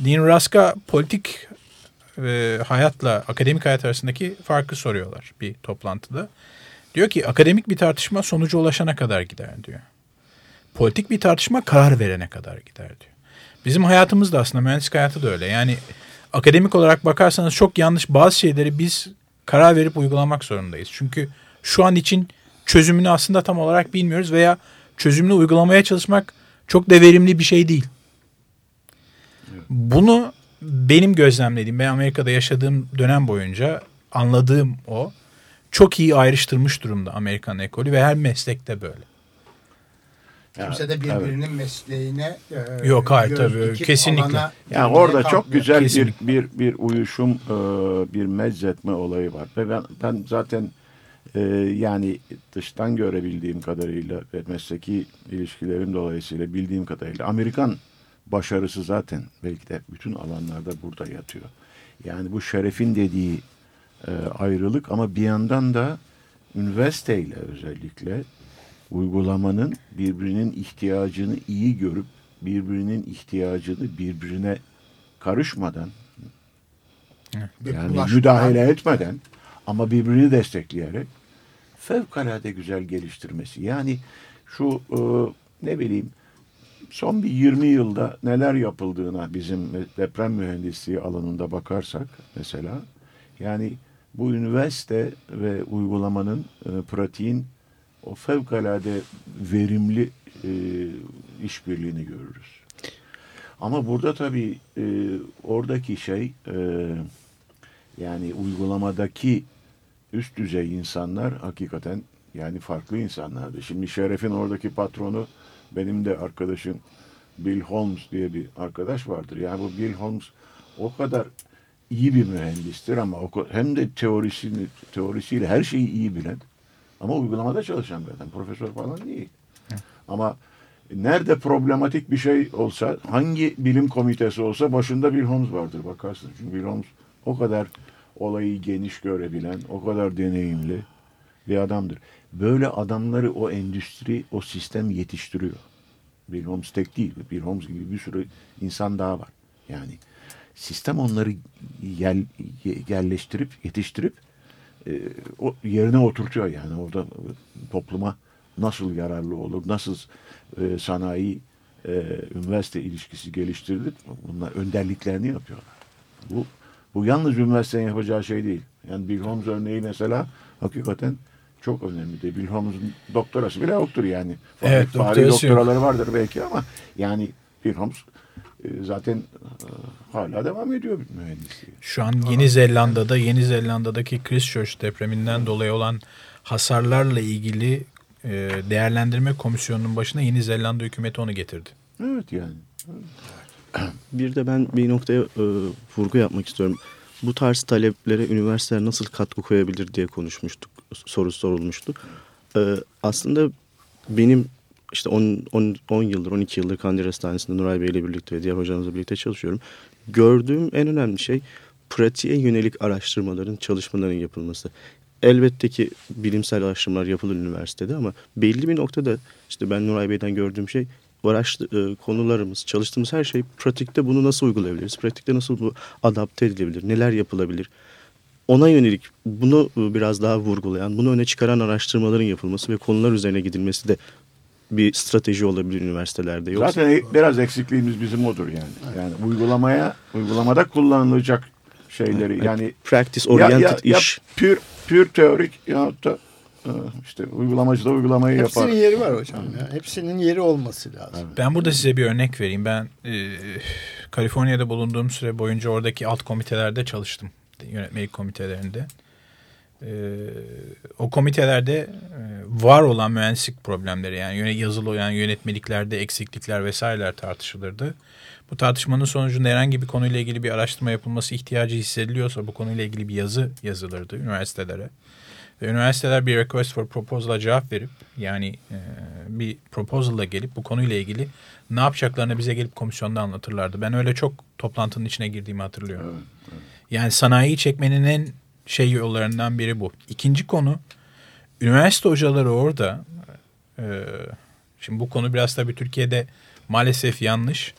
Dean Rusk'a politik e, hayatla akademik hayat arasındaki farkı soruyorlar bir toplantıda. Diyor ki akademik bir tartışma sonuca ulaşana kadar gider diyor. politik bir tartışma karar verene kadar gider diyor. Bizim hayatımız da aslında mühendislik hayatı da öyle. Yani akademik olarak bakarsanız çok yanlış bazı şeyleri biz karar verip uygulamak zorundayız. Çünkü şu an için çözümünü aslında tam olarak bilmiyoruz veya çözümünü uygulamaya çalışmak çok da verimli bir şey değil. Bunu benim gözlemlediğim ben Amerika'da yaşadığım dönem boyunca anladığım o. Çok iyi ayrıştırmış durumda Amerikan ekolü ve her meslekte böyle. Kimse de birbirinin evet. mesleğine e, Yok hayır tabii kesinlikle. Yani orada çok güzel bir bir bir uyuşum e, bir mezzetme olayı var ve ben ben zaten e, yani dıştan görebildiğim kadarıyla ve mesleki ilişkilerim dolayısıyla bildiğim kadarıyla Amerikan başarısı zaten belki de bütün alanlarda burada yatıyor. Yani bu şerefin dediği e, ayrılık ama bir yandan da üniversiteyle özellikle uygulamanın birbirinin ihtiyacını iyi görüp birbirinin ihtiyacını birbirine karışmadan yani müdahale etmeden ama birbirini destekleyerek fevkalade güzel geliştirmesi. Yani şu e, ne bileyim son bir 20 yılda neler yapıldığına bizim deprem mühendisliği alanında bakarsak mesela yani bu üniversite ve uygulamanın e, pratiğin o fevkalade verimli e, işbirliğini görürüz. Ama burada tabii e, oradaki şey e, yani uygulamadaki üst düzey insanlar hakikaten yani farklı insanlardı. Şimdi Şeref'in oradaki patronu benim de arkadaşım Bill Holmes diye bir arkadaş vardır. Yani bu Bill Holmes o kadar iyi bir mühendistir ama hem de teorisini, teorisiyle her şeyi iyi bilen ama uygulamada çalışan zaten profesör falan değil. Ama nerede problematik bir şey olsa hangi bilim komitesi olsa başında Bill Holmes vardır bakarsın. Çünkü Bill Holmes o kadar olayı geniş görebilen, o kadar deneyimli bir adamdır. Böyle adamları o endüstri, o sistem yetiştiriyor. Bill Holmes tek değil. Bill Holmes gibi bir sürü insan daha var. Yani sistem onları yer, yerleştirip, yetiştirip e, o yerine oturtuyor yani orada topluma nasıl yararlı olur, nasıl e, sanayi e, üniversite ilişkisi geliştirilir bunlar önderliklerini yapıyorlar. Bu bu yalnız üniversitenin yapacağı şey değil. Yani Bill Holmes örneği mesela hakikaten çok önemli değil. Bill Holmes'un doktorası bile yoktur yani. Evet, Fahri doktoraları vardır belki ama yani Bill Holmes zaten e, hala devam ediyor mühendisliği. Şu an Yeni Zelanda'da Yeni Zelanda'daki Christchurch depreminden dolayı olan hasarlarla ilgili e, değerlendirme komisyonunun başına Yeni Zelanda hükümeti onu getirdi. Evet yani. Bir de ben bir noktaya e, vurgu yapmak istiyorum. Bu tarz taleplere üniversiteler nasıl katkı koyabilir diye konuşmuştuk. Soru sorulmuştu. E, aslında benim işte 10, 10, 10 yıldır, 12 yıldır Kandil Hastanesi'nde Nuray Bey ile birlikte ve diğer hocamızla birlikte çalışıyorum. Gördüğüm en önemli şey pratiğe yönelik araştırmaların, çalışmaların yapılması. Elbette ki bilimsel araştırmalar yapılır üniversitede ama belli bir noktada işte ben Nuray Bey'den gördüğüm şey araştır, e, konularımız, çalıştığımız her şey pratikte bunu nasıl uygulayabiliriz? Pratikte nasıl bu adapte edilebilir? Neler yapılabilir? Ona yönelik bunu e, biraz daha vurgulayan, bunu öne çıkaran araştırmaların yapılması ve konular üzerine gidilmesi de bir strateji olabilir üniversitelerde. Yoksa... Zaten biraz eksikliğimiz bizim odur yani. Yani uygulamaya, uygulamada kullanılacak şeyleri evet. yani practice oriented ya, ya, iş. Ya pür, pür teorik ya da e, işte uygulamacı da uygulamayı Hepsinin yapar. Hepsinin yeri var hocam. Ya. Hepsinin yeri olması lazım. Evet. Ben burada size bir örnek vereyim. Ben e, Kaliforniya'da bulunduğum süre boyunca oradaki alt komitelerde çalıştım. Yönetmelik komitelerinde. Ee, o komitelerde e, var olan mühendislik problemleri yani yazılı yani yönetmeliklerde eksiklikler vesaireler tartışılırdı. Bu tartışmanın sonucunda herhangi bir konuyla ilgili bir araştırma yapılması ihtiyacı hissediliyorsa bu konuyla ilgili bir yazı yazılırdı üniversitelere. Ve üniversiteler bir request for proposal'a cevap verip yani e, bir proposal'la gelip bu konuyla ilgili ne yapacaklarını bize gelip komisyonda anlatırlardı. Ben öyle çok toplantının içine girdiğimi hatırlıyorum. Evet, evet. Yani sanayiyi çekmenin en şey yollarından biri bu. İkinci konu üniversite hocaları orada e, şimdi bu konu biraz tabii Türkiye'de maalesef yanlış.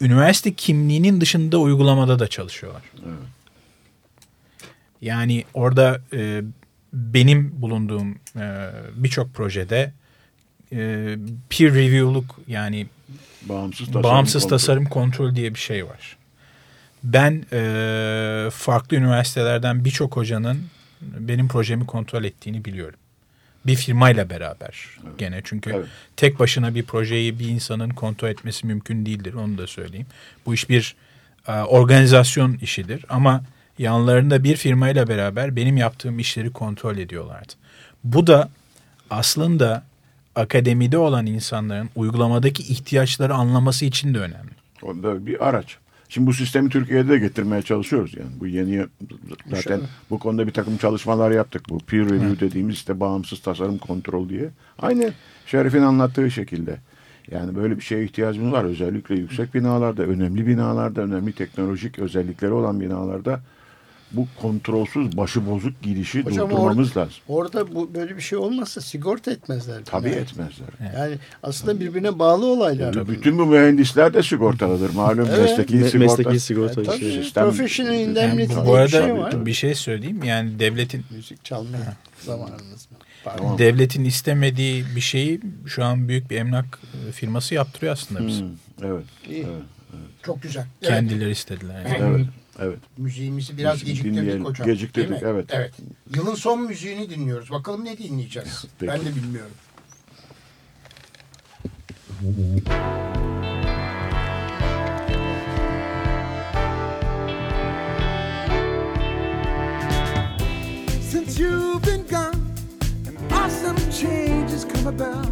Üniversite kimliğinin dışında uygulamada da çalışıyorlar. Evet. Yani orada e, benim bulunduğum e, birçok projede e, peer review'luk yani Bağımsız tasarım bağımsız tasarım kontrolü diye bir şey var. Ben e, farklı üniversitelerden birçok hocanın benim projemi kontrol ettiğini biliyorum. Bir firmayla beraber gene çünkü Evet. tek başına bir projeyi bir insanın kontrol etmesi mümkün değildir onu da söyleyeyim. Bu iş bir e, organizasyon işidir ama yanlarında bir firmayla beraber benim yaptığım işleri kontrol ediyorlardı. Bu da aslında akademide olan insanların uygulamadaki ihtiyaçları anlaması için de önemli. O da bir araç. Şimdi bu sistemi Türkiye'de de getirmeye çalışıyoruz yani. Bu yeni zaten İnşallah. bu konuda bir takım çalışmalar yaptık. Bu peer review dediğimiz işte bağımsız tasarım kontrol diye. Aynı Şerif'in anlattığı şekilde. Yani böyle bir şeye ihtiyacımız var. Özellikle yüksek binalarda, önemli binalarda, önemli teknolojik özellikleri olan binalarda bu kontrolsüz, başıbozuk gidişi Hocam durdurmamız orada, lazım. orada bu böyle bir şey olmazsa sigorta etmezler. Tabii yani. etmezler. Yani aslında birbirine bağlı olaylar. Tabii. Bütün bu mühendisler de sigortalıdır. Malum Evet. mesleki Me- sigorta. mesleki sigorta Tabii, işi. sistem- professional indemnity Yani bu, bir şey var. bir şey söyleyeyim yani devletin Müzik çalmaya zamanınız mı? Tamam. devletin istemediği bir şeyi şu an büyük bir emlak e, firması yaptırıyor aslında bize. Hmm, evet. İyi. evet. Çok güzel. Evet, Kendileri istediler. Yani. Evet. Evet. müziğimizi biraz Müzik geciktirdik dinleyelim. hocam. Geciktirdik, evet. Evet. Yılın son müziğini dinliyoruz. Bakalım ne dinleyeceğiz? Peki. Ben de bilmiyorum. Since you've been gone, an awesome change has come about.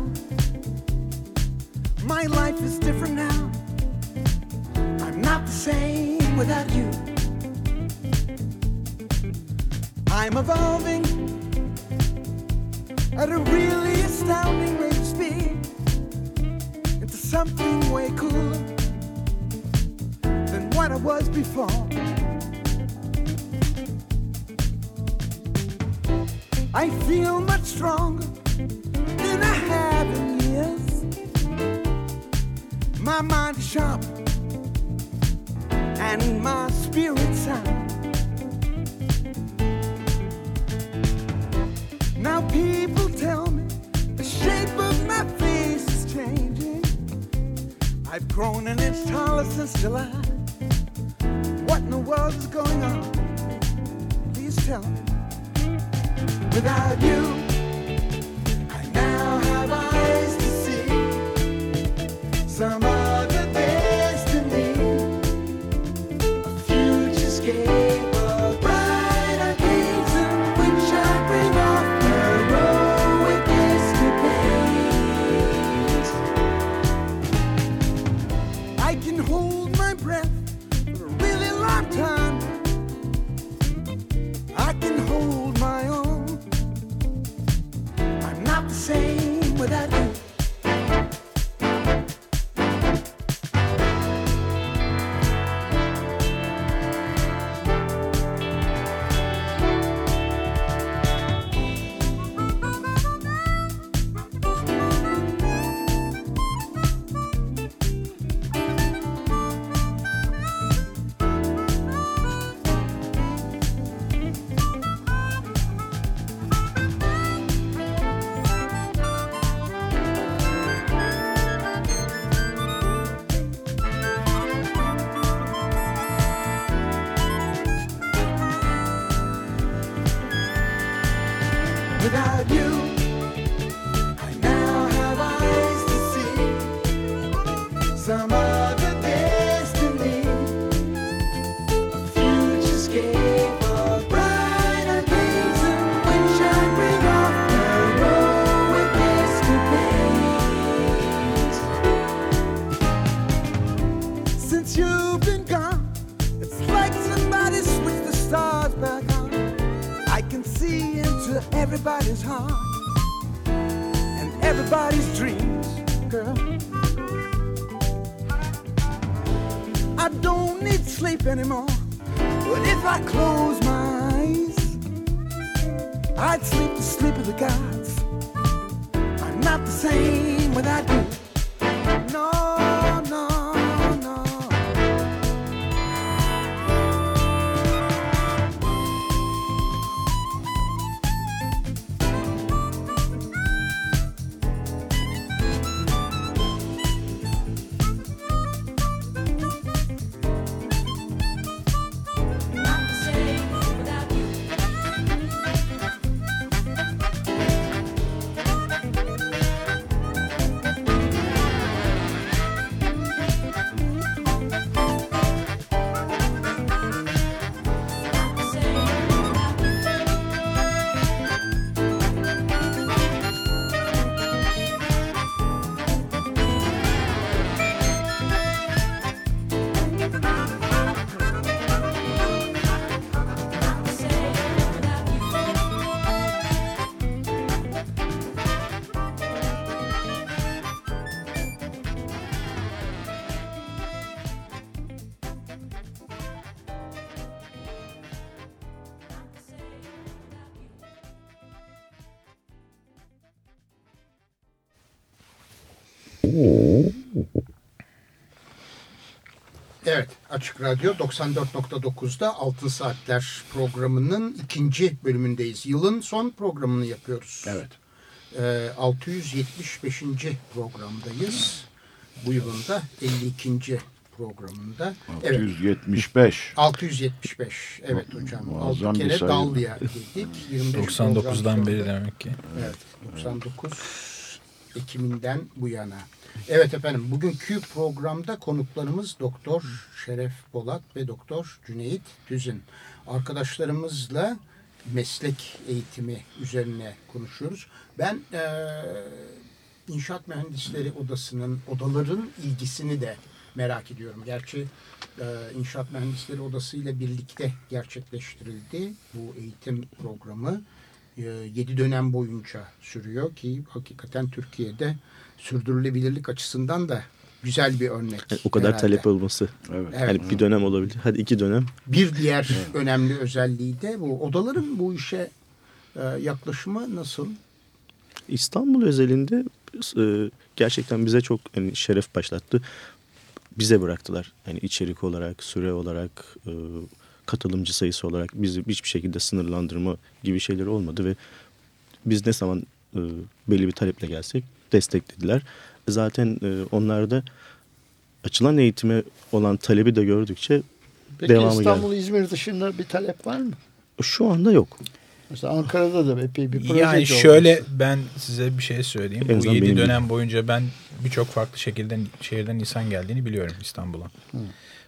My life is different now. I'm not the same without you. I'm evolving at a really astounding rate of speed into something way cooler than what I was before. I feel much stronger than I have in years. My mind is sharp and my spirit sound. Now people tell me the shape of my face is changing. I've grown an inch taller since July. What in the world is going on? Please tell me. Without you, everybody's heart and everybody's dreams, girl. I don't need sleep anymore, but if I close my eyes, I'd sleep the sleep of the gods. I'm not the same without you. Açık Radyo 94.9'da Altın Saatler programının ikinci bölümündeyiz. Yılın son programını yapıyoruz. Evet. Ee, 675. programdayız. Bu yılın da 52. programında. Evet, 675. 675. Evet hocam. Muazzam 6 bir kere. Dallı'ya dedik. 25 program 99'dan sonra beri demek ki. Evet, 99 Ekim'inden bu yana. Evet efendim, bugünkü programda konuklarımız Doktor Şeref Bolat ve Doktor Cüneyt Tüzün. Arkadaşlarımızla meslek eğitimi üzerine konuşuyoruz. Ben eee İnşaat Mühendisleri Odası'nın, odaların ilgisini de merak ediyorum. Gerçi e, İnşaat Mühendisleri Odası ile birlikte gerçekleştirildi bu eğitim programı. 7 dönem boyunca sürüyor ki hakikaten Türkiye'de sürdürülebilirlik açısından da güzel bir örnek. Yani o kadar herhalde. talep olması. Evet. Evet. Hani bir dönem olabilir. Hadi iki dönem. Bir diğer önemli özelliği de bu. Odaların bu işe e, yaklaşımı nasıl? İstanbul özelinde e, gerçekten bize çok hani şeref başlattı. Bize bıraktılar. Yani içerik olarak, süre olarak, e, katılımcı sayısı olarak bizi hiçbir şekilde sınırlandırma gibi şeyler olmadı ve biz ne zaman e, belli bir taleple gelsek desteklediler. Zaten e, onlar da açılan eğitime olan talebi de gördükçe Peki Devamı İstanbul, İzmir dışında bir talep var mı? şu anda yok. Mesela Ankara'da da epey bir proje Yani şöyle ben size bir şey söyleyeyim. En Bu azından 7 benim dönem boyunca ben birçok farklı şekilde şehirden insan geldiğini biliyorum İstanbul'a.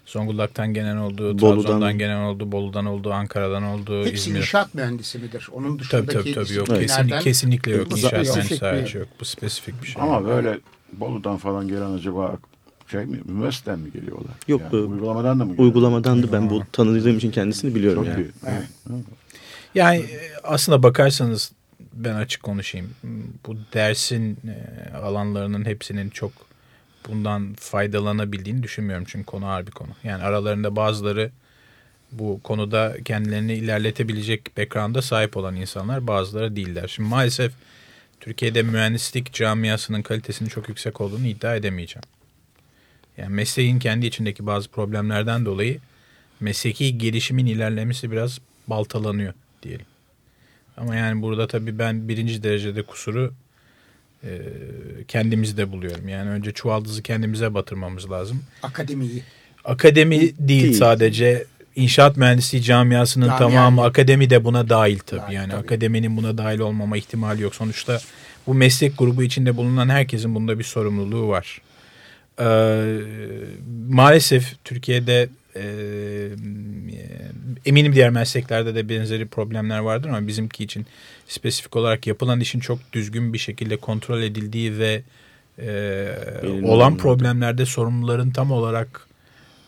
Zonguldak'tan gelen oldu, Bolu'dan- Trabzon'dan gelen oldu, Bolu'dan oldu, Ankara'dan oldu, Hepsi İzmir. inşaat mühendisi midir? Onun Tabii dışındaki tabii tabii yok. disiplinlerden- Kesin, kesinlikle yok. Bu İnşaat spesifik mühendisi bir- hariç yok. Bu spesifik bir şey. Ama böyle Bolu'dan falan gelen acaba şey mi, üniversiteden mi geliyorlar? Yok, Yani e, uygulamadan da mı geliyorlar? Uygulamadan da ben bu tanıdığım için kendisini biliyorum Çok yani. iyi. Evet. Yani e, aslında bakarsanız ben açık konuşayım. Bu dersin e, alanlarının hepsinin çok bundan faydalanabildiğini düşünmüyorum. Çünkü konu ağır bir konu. Yani aralarında bazıları bu konuda kendilerini ilerletebilecek background'a sahip olan insanlar bazıları değiller. Şimdi maalesef Türkiye'de mühendislik camiasının kalitesinin çok yüksek olduğunu iddia edemeyeceğim. Yani mesleğin kendi içindeki bazı problemlerden dolayı mesleki gelişimin ilerlemesi biraz baltalanıyor diyelim. Ama yani burada tabii ben birinci derecede kusuru e, kendimizde buluyorum. Yani önce çuvaldızı kendimize batırmamız lazım. Akademiyi. Akademi değil, Değil. sadece inşaat mühendisliği camiasının Yani tamamı yani. akademi de buna dahil tabii. Dahil, yani tabii. akademinin buna dahil olmama ihtimali yok. Sonuçta bu meslek grubu içinde bulunan herkesin bunda bir sorumluluğu var. Ee, maalesef Türkiye'de e, eminim diğer mesleklerde de benzeri problemler vardır ama bizimki için spesifik olarak yapılan işin çok düzgün bir şekilde kontrol edildiği ve e, olan problemlerde sorumluların tam olarak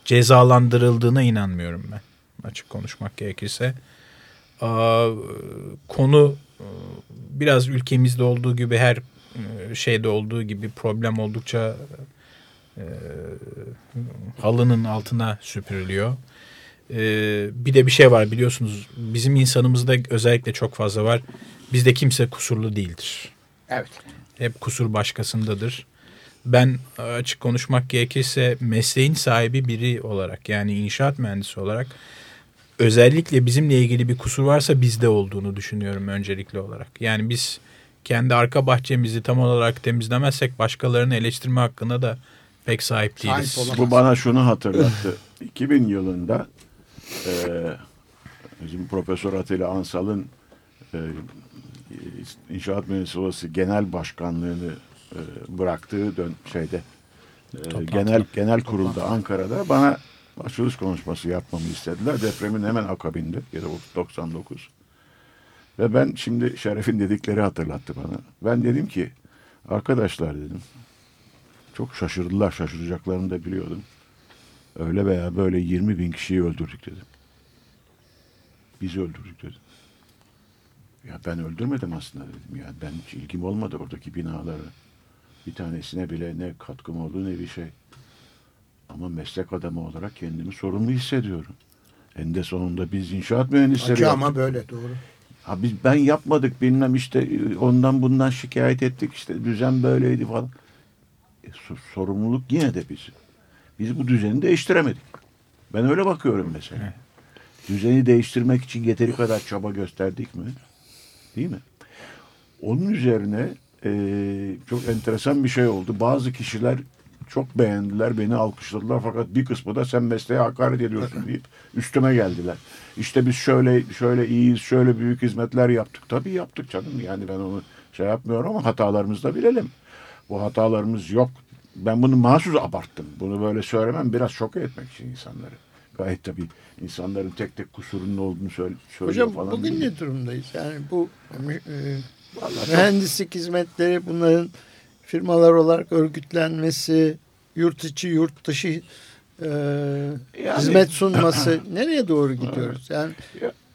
cezalandırıldığına inanmıyorum ben açık konuşmak gerekirse. Aa, konu e, biraz ülkemizde olduğu gibi her e, şeyde olduğu gibi problem oldukça e, halının altına süpürülüyor. E, bir de bir şey var biliyorsunuz bizim insanımızda özellikle çok fazla var. Bizde kimse kusurlu değildir. Evet. Hep kusur başkasındadır. Ben açık konuşmak gerekirse mesleğin sahibi biri olarak yani inşaat mühendisi olarak özellikle bizimle ilgili bir kusur varsa bizde olduğunu düşünüyorum öncelikli olarak. Yani biz kendi arka bahçemizi tam olarak temizlemezsek başkalarını eleştirme hakkına da pek sahip değiliz. Sahip. Bu bana şunu hatırlattı. 2000 yılında e, bizim Profesör Atilla Ansal'ın e, İnşaat Mühendisliği Odası Genel Başkanlığını e, bıraktığı dön şeyde e, genel genel kurulda Ankara'da bana açılış konuşması yapmamı istediler. Depremin hemen akabinde ya da 99. Ve ben şimdi Şeref'in dedikleri hatırlattı bana. Ben dedim ki arkadaşlar dedim çok şaşırdılar. Şaşıracaklarını da biliyordum. Öyle veya böyle 20 bin kişiyi öldürdük dedim. Biz öldürdük dedim. Ya ben öldürmedim aslında dedim. Ya ben hiç ilgim olmadı oradaki binalara. Bir tanesine bile ne katkım oldu ne bir şey. Ama meslek adamı olarak kendimi sorumlu hissediyorum. Eninde sonunda biz inşaat mühendisleri Acı yaptık. ama böyle doğru. Ha biz ben yapmadık bilmem işte ondan bundan şikayet ettik işte düzen böyleydi falan. E, so- sorumluluk yine de bizim. Biz bu düzeni değiştiremedik. Ben öyle bakıyorum mesela. Düzeni değiştirmek için yeteri kadar çaba gösterdik mi? Değil mi? Onun üzerine e, çok enteresan bir şey oldu. Bazı kişiler çok beğendiler, beni alkışladılar fakat bir kısmı da sen mesleğe hakaret ediyorsun deyip üstüme geldiler. İşte biz şöyle şöyle iyiyiz, şöyle büyük hizmetler yaptık. Tabii yaptık canım. Yani ben onu şey yapmıyorum ama hatalarımızı da bilelim. Bu hatalarımız yok. Ben bunu mahsus abarttım. Bunu böyle söylemem biraz şok etmek için insanları. Gayet tabii insanların tek tek kusurunun olduğunu söyle, söylüyor Hocam falan. bugün ne durumdayız? Yani bu e, Vallahi çok- mühendislik hizmetleri bunların firmalar olarak örgütlenmesi, yurt içi yurt dışı e, hizmet sunması nereye doğru gidiyoruz? Yani,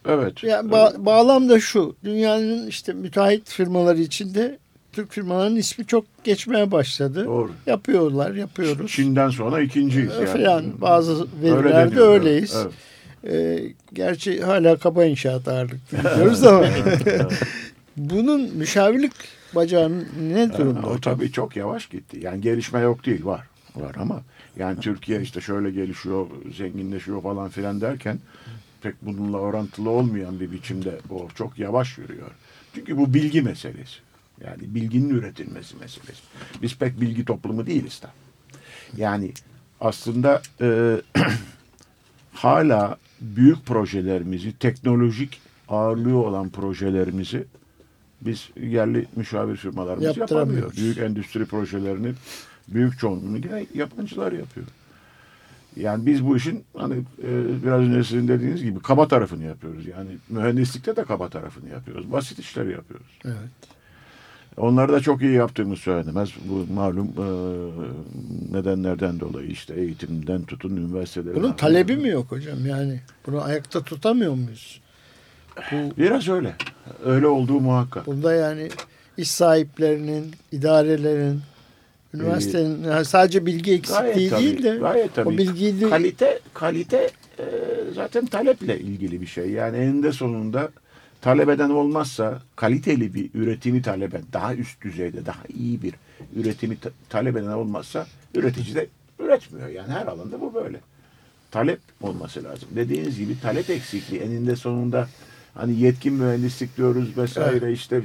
Evet. yani ba- bağlam da şu. Dünyanın işte müteahhit firmaları içinde Türk firmalarının ismi çok geçmeye başladı. Doğru. Yapıyorlar, yapıyoruz. Çin'den sonra ikinciyiz yani. Falan bazı Öyle verilerde deniyor, evet, öyleyiz. evet. Ee, gerçi hala kaba inşaat ağırlıklı gidiyoruz ama bunun müşavirlik bacağının ne durumda o hocam? tabii çok yavaş gitti. Yani gelişme yok değil var. Var ama yani Türkiye işte şöyle gelişiyor, zenginleşiyor falan filan derken pek bununla orantılı olmayan bir biçimde o çok yavaş yürüyor. Çünkü bu bilgi meselesi. Yani bilginin üretilmesi meselesi. Biz pek bilgi toplumu değiliz da. Yani aslında e, hala büyük projelerimizi, teknolojik ağırlığı olan projelerimizi biz yerli müşavir firmalarımız yapamıyor. Büyük endüstri projelerini büyük çoğunluğunu yine yabancılar yapıyor. Yani biz bu işin hani e, biraz önce sizin dediğiniz gibi kaba tarafını yapıyoruz. Yani mühendislikte de kaba tarafını yapıyoruz. Basit işleri yapıyoruz. Evet. Onları da çok iyi yaptığımız söylenemez. Bu malum e, nedenlerden dolayı işte eğitimden tutun üniversitelere. Bunun talebi mi yok hocam? Yani bunu ayakta tutamıyor muyuz? Bu, Biraz öyle. Öyle olduğu muhakkak. bunda yani iş sahiplerinin, idarelerin, üniversitenin yani sadece bilgi eksikliği tabii, değil de gayet tabii. o bilgiyi de kalite kalite e, zaten taleple ilgili bir şey. Yani eninde sonunda talep eden olmazsa kaliteli bir üretimi talep eden, daha üst düzeyde, daha iyi bir üretimi ta- talep eden olmazsa üretici de üretmiyor. Yani her alanda bu böyle. Talep olması lazım. Dediğiniz gibi talep eksikliği eninde sonunda hani yetkin mühendislik diyoruz vesaire işte e,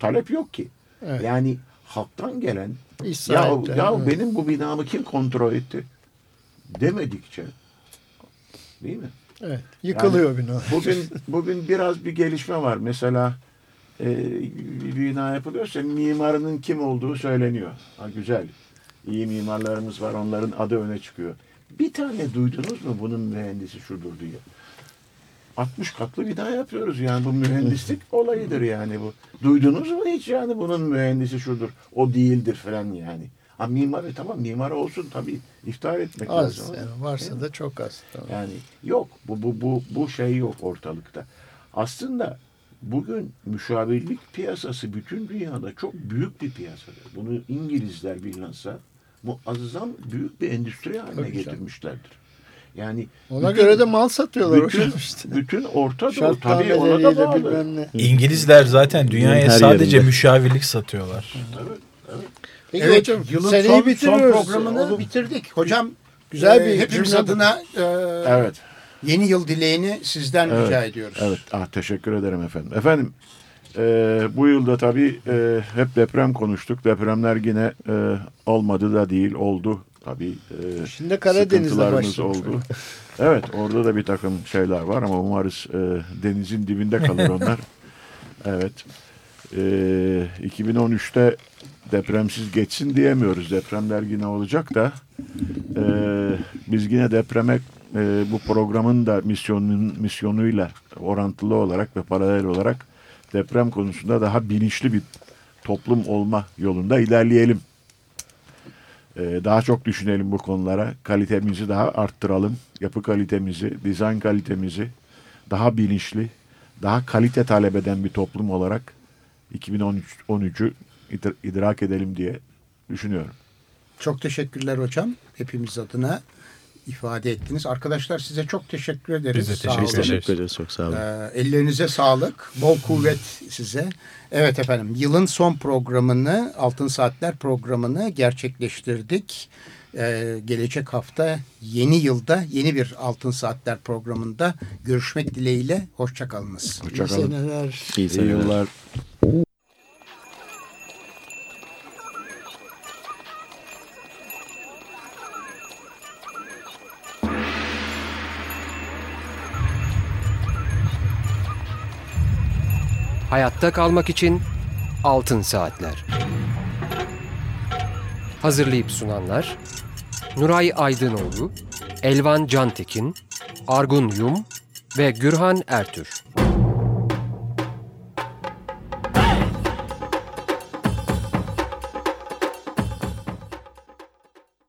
talep yok ki. Evet. Yani halktan gelen ya, ya evet. benim bu binamı kim kontrol etti demedikçe değil mi? Evet, yıkılıyor bina. Bugün bugün biraz bir gelişme var. Mesela e, bir bina yapılıyorsa mimarının kim olduğu söyleniyor. Ha, güzel. İyi mimarlarımız var. Onların adı öne çıkıyor. Bir tane duydunuz mu bunun mühendisi şudur diye. 60 katlı bina yapıyoruz yani bu mühendislik olayıdır yani bu. Duydunuz mu hiç yani bunun mühendisi şudur, o değildir falan yani. Ha mimarı tamam mimar olsun tabii iftihar etmek Az lazım. yani varsa da çok az. Tamam. Yani yok bu bu bu bu şey yok ortalıkta. Aslında bugün müşavirlik piyasası bütün dünyada çok büyük bir piyasadır. Bunu İngilizler bilhassa muazzam büyük bir endüstri haline Tabii canım. getirmişlerdir. Yani Ona bütün- göre de mal satıyorlar bütün, hocam işte. bütün Orta Doğu tabii ona da bağlı. İngilizler zaten dünyaya sadece yerinde. müşavirlik satıyorlar. Peki Evet, hocam yılın seneyi son, son bitiriyoruz. programını Oğlum, bitirdik. Hocam Güzel e, bir hepimiz cümle adına e, Evet. yeni yıl dileğini sizden Evet, rica ediyoruz. Evet, ah, teşekkür ederim efendim. Efendim, e, bu yılda tabii e, hep deprem konuştuk. Depremler yine e, olmadı da değil, oldu tabii. E, Şimdi Karadeniz'de başlamış. oldu. Evet, orada da bir takım şeyler var ama umarız e, denizin dibinde kalır onlar. evet. E, 2013'te depremsiz geçsin diyemiyoruz. Depremler yine olacak da e, biz yine depreme e, bu programın da misyonun misyonuyla orantılı olarak ve paralel olarak deprem konusunda daha bilinçli bir toplum olma yolunda ilerleyelim. E, daha çok düşünelim bu konulara. Kalitemizi daha arttıralım. Yapı kalitemizi, dizayn kalitemizi daha bilinçli, daha kalite talep eden bir toplum olarak 2013'ü idrak edelim diye düşünüyorum. Çok teşekkürler hocam hepimiz adına. ifade ettiniz. Arkadaşlar size çok teşekkür ederiz. Biz de Sağ teşekkür olun. ederiz. Teşekkür ederiz. Çok sağ olun. Ee, ellerinize sağlık. Bol kuvvet size. Evet efendim yılın son programını Altın Saatler programını gerçekleştirdik. Ee, gelecek hafta yeni yılda yeni bir Altın Saatler programında görüşmek dileğiyle. Hoşçakalınız. İyi Hoşçakalın. seneler. İyi İyi seneler. yıllar. Hayatta kalmak için Altın Saatler. Hazırlayıp sunanlar Nuray Aydınoğlu, Elvan Cantekin, Argun Yum ve Gürhan Ertür.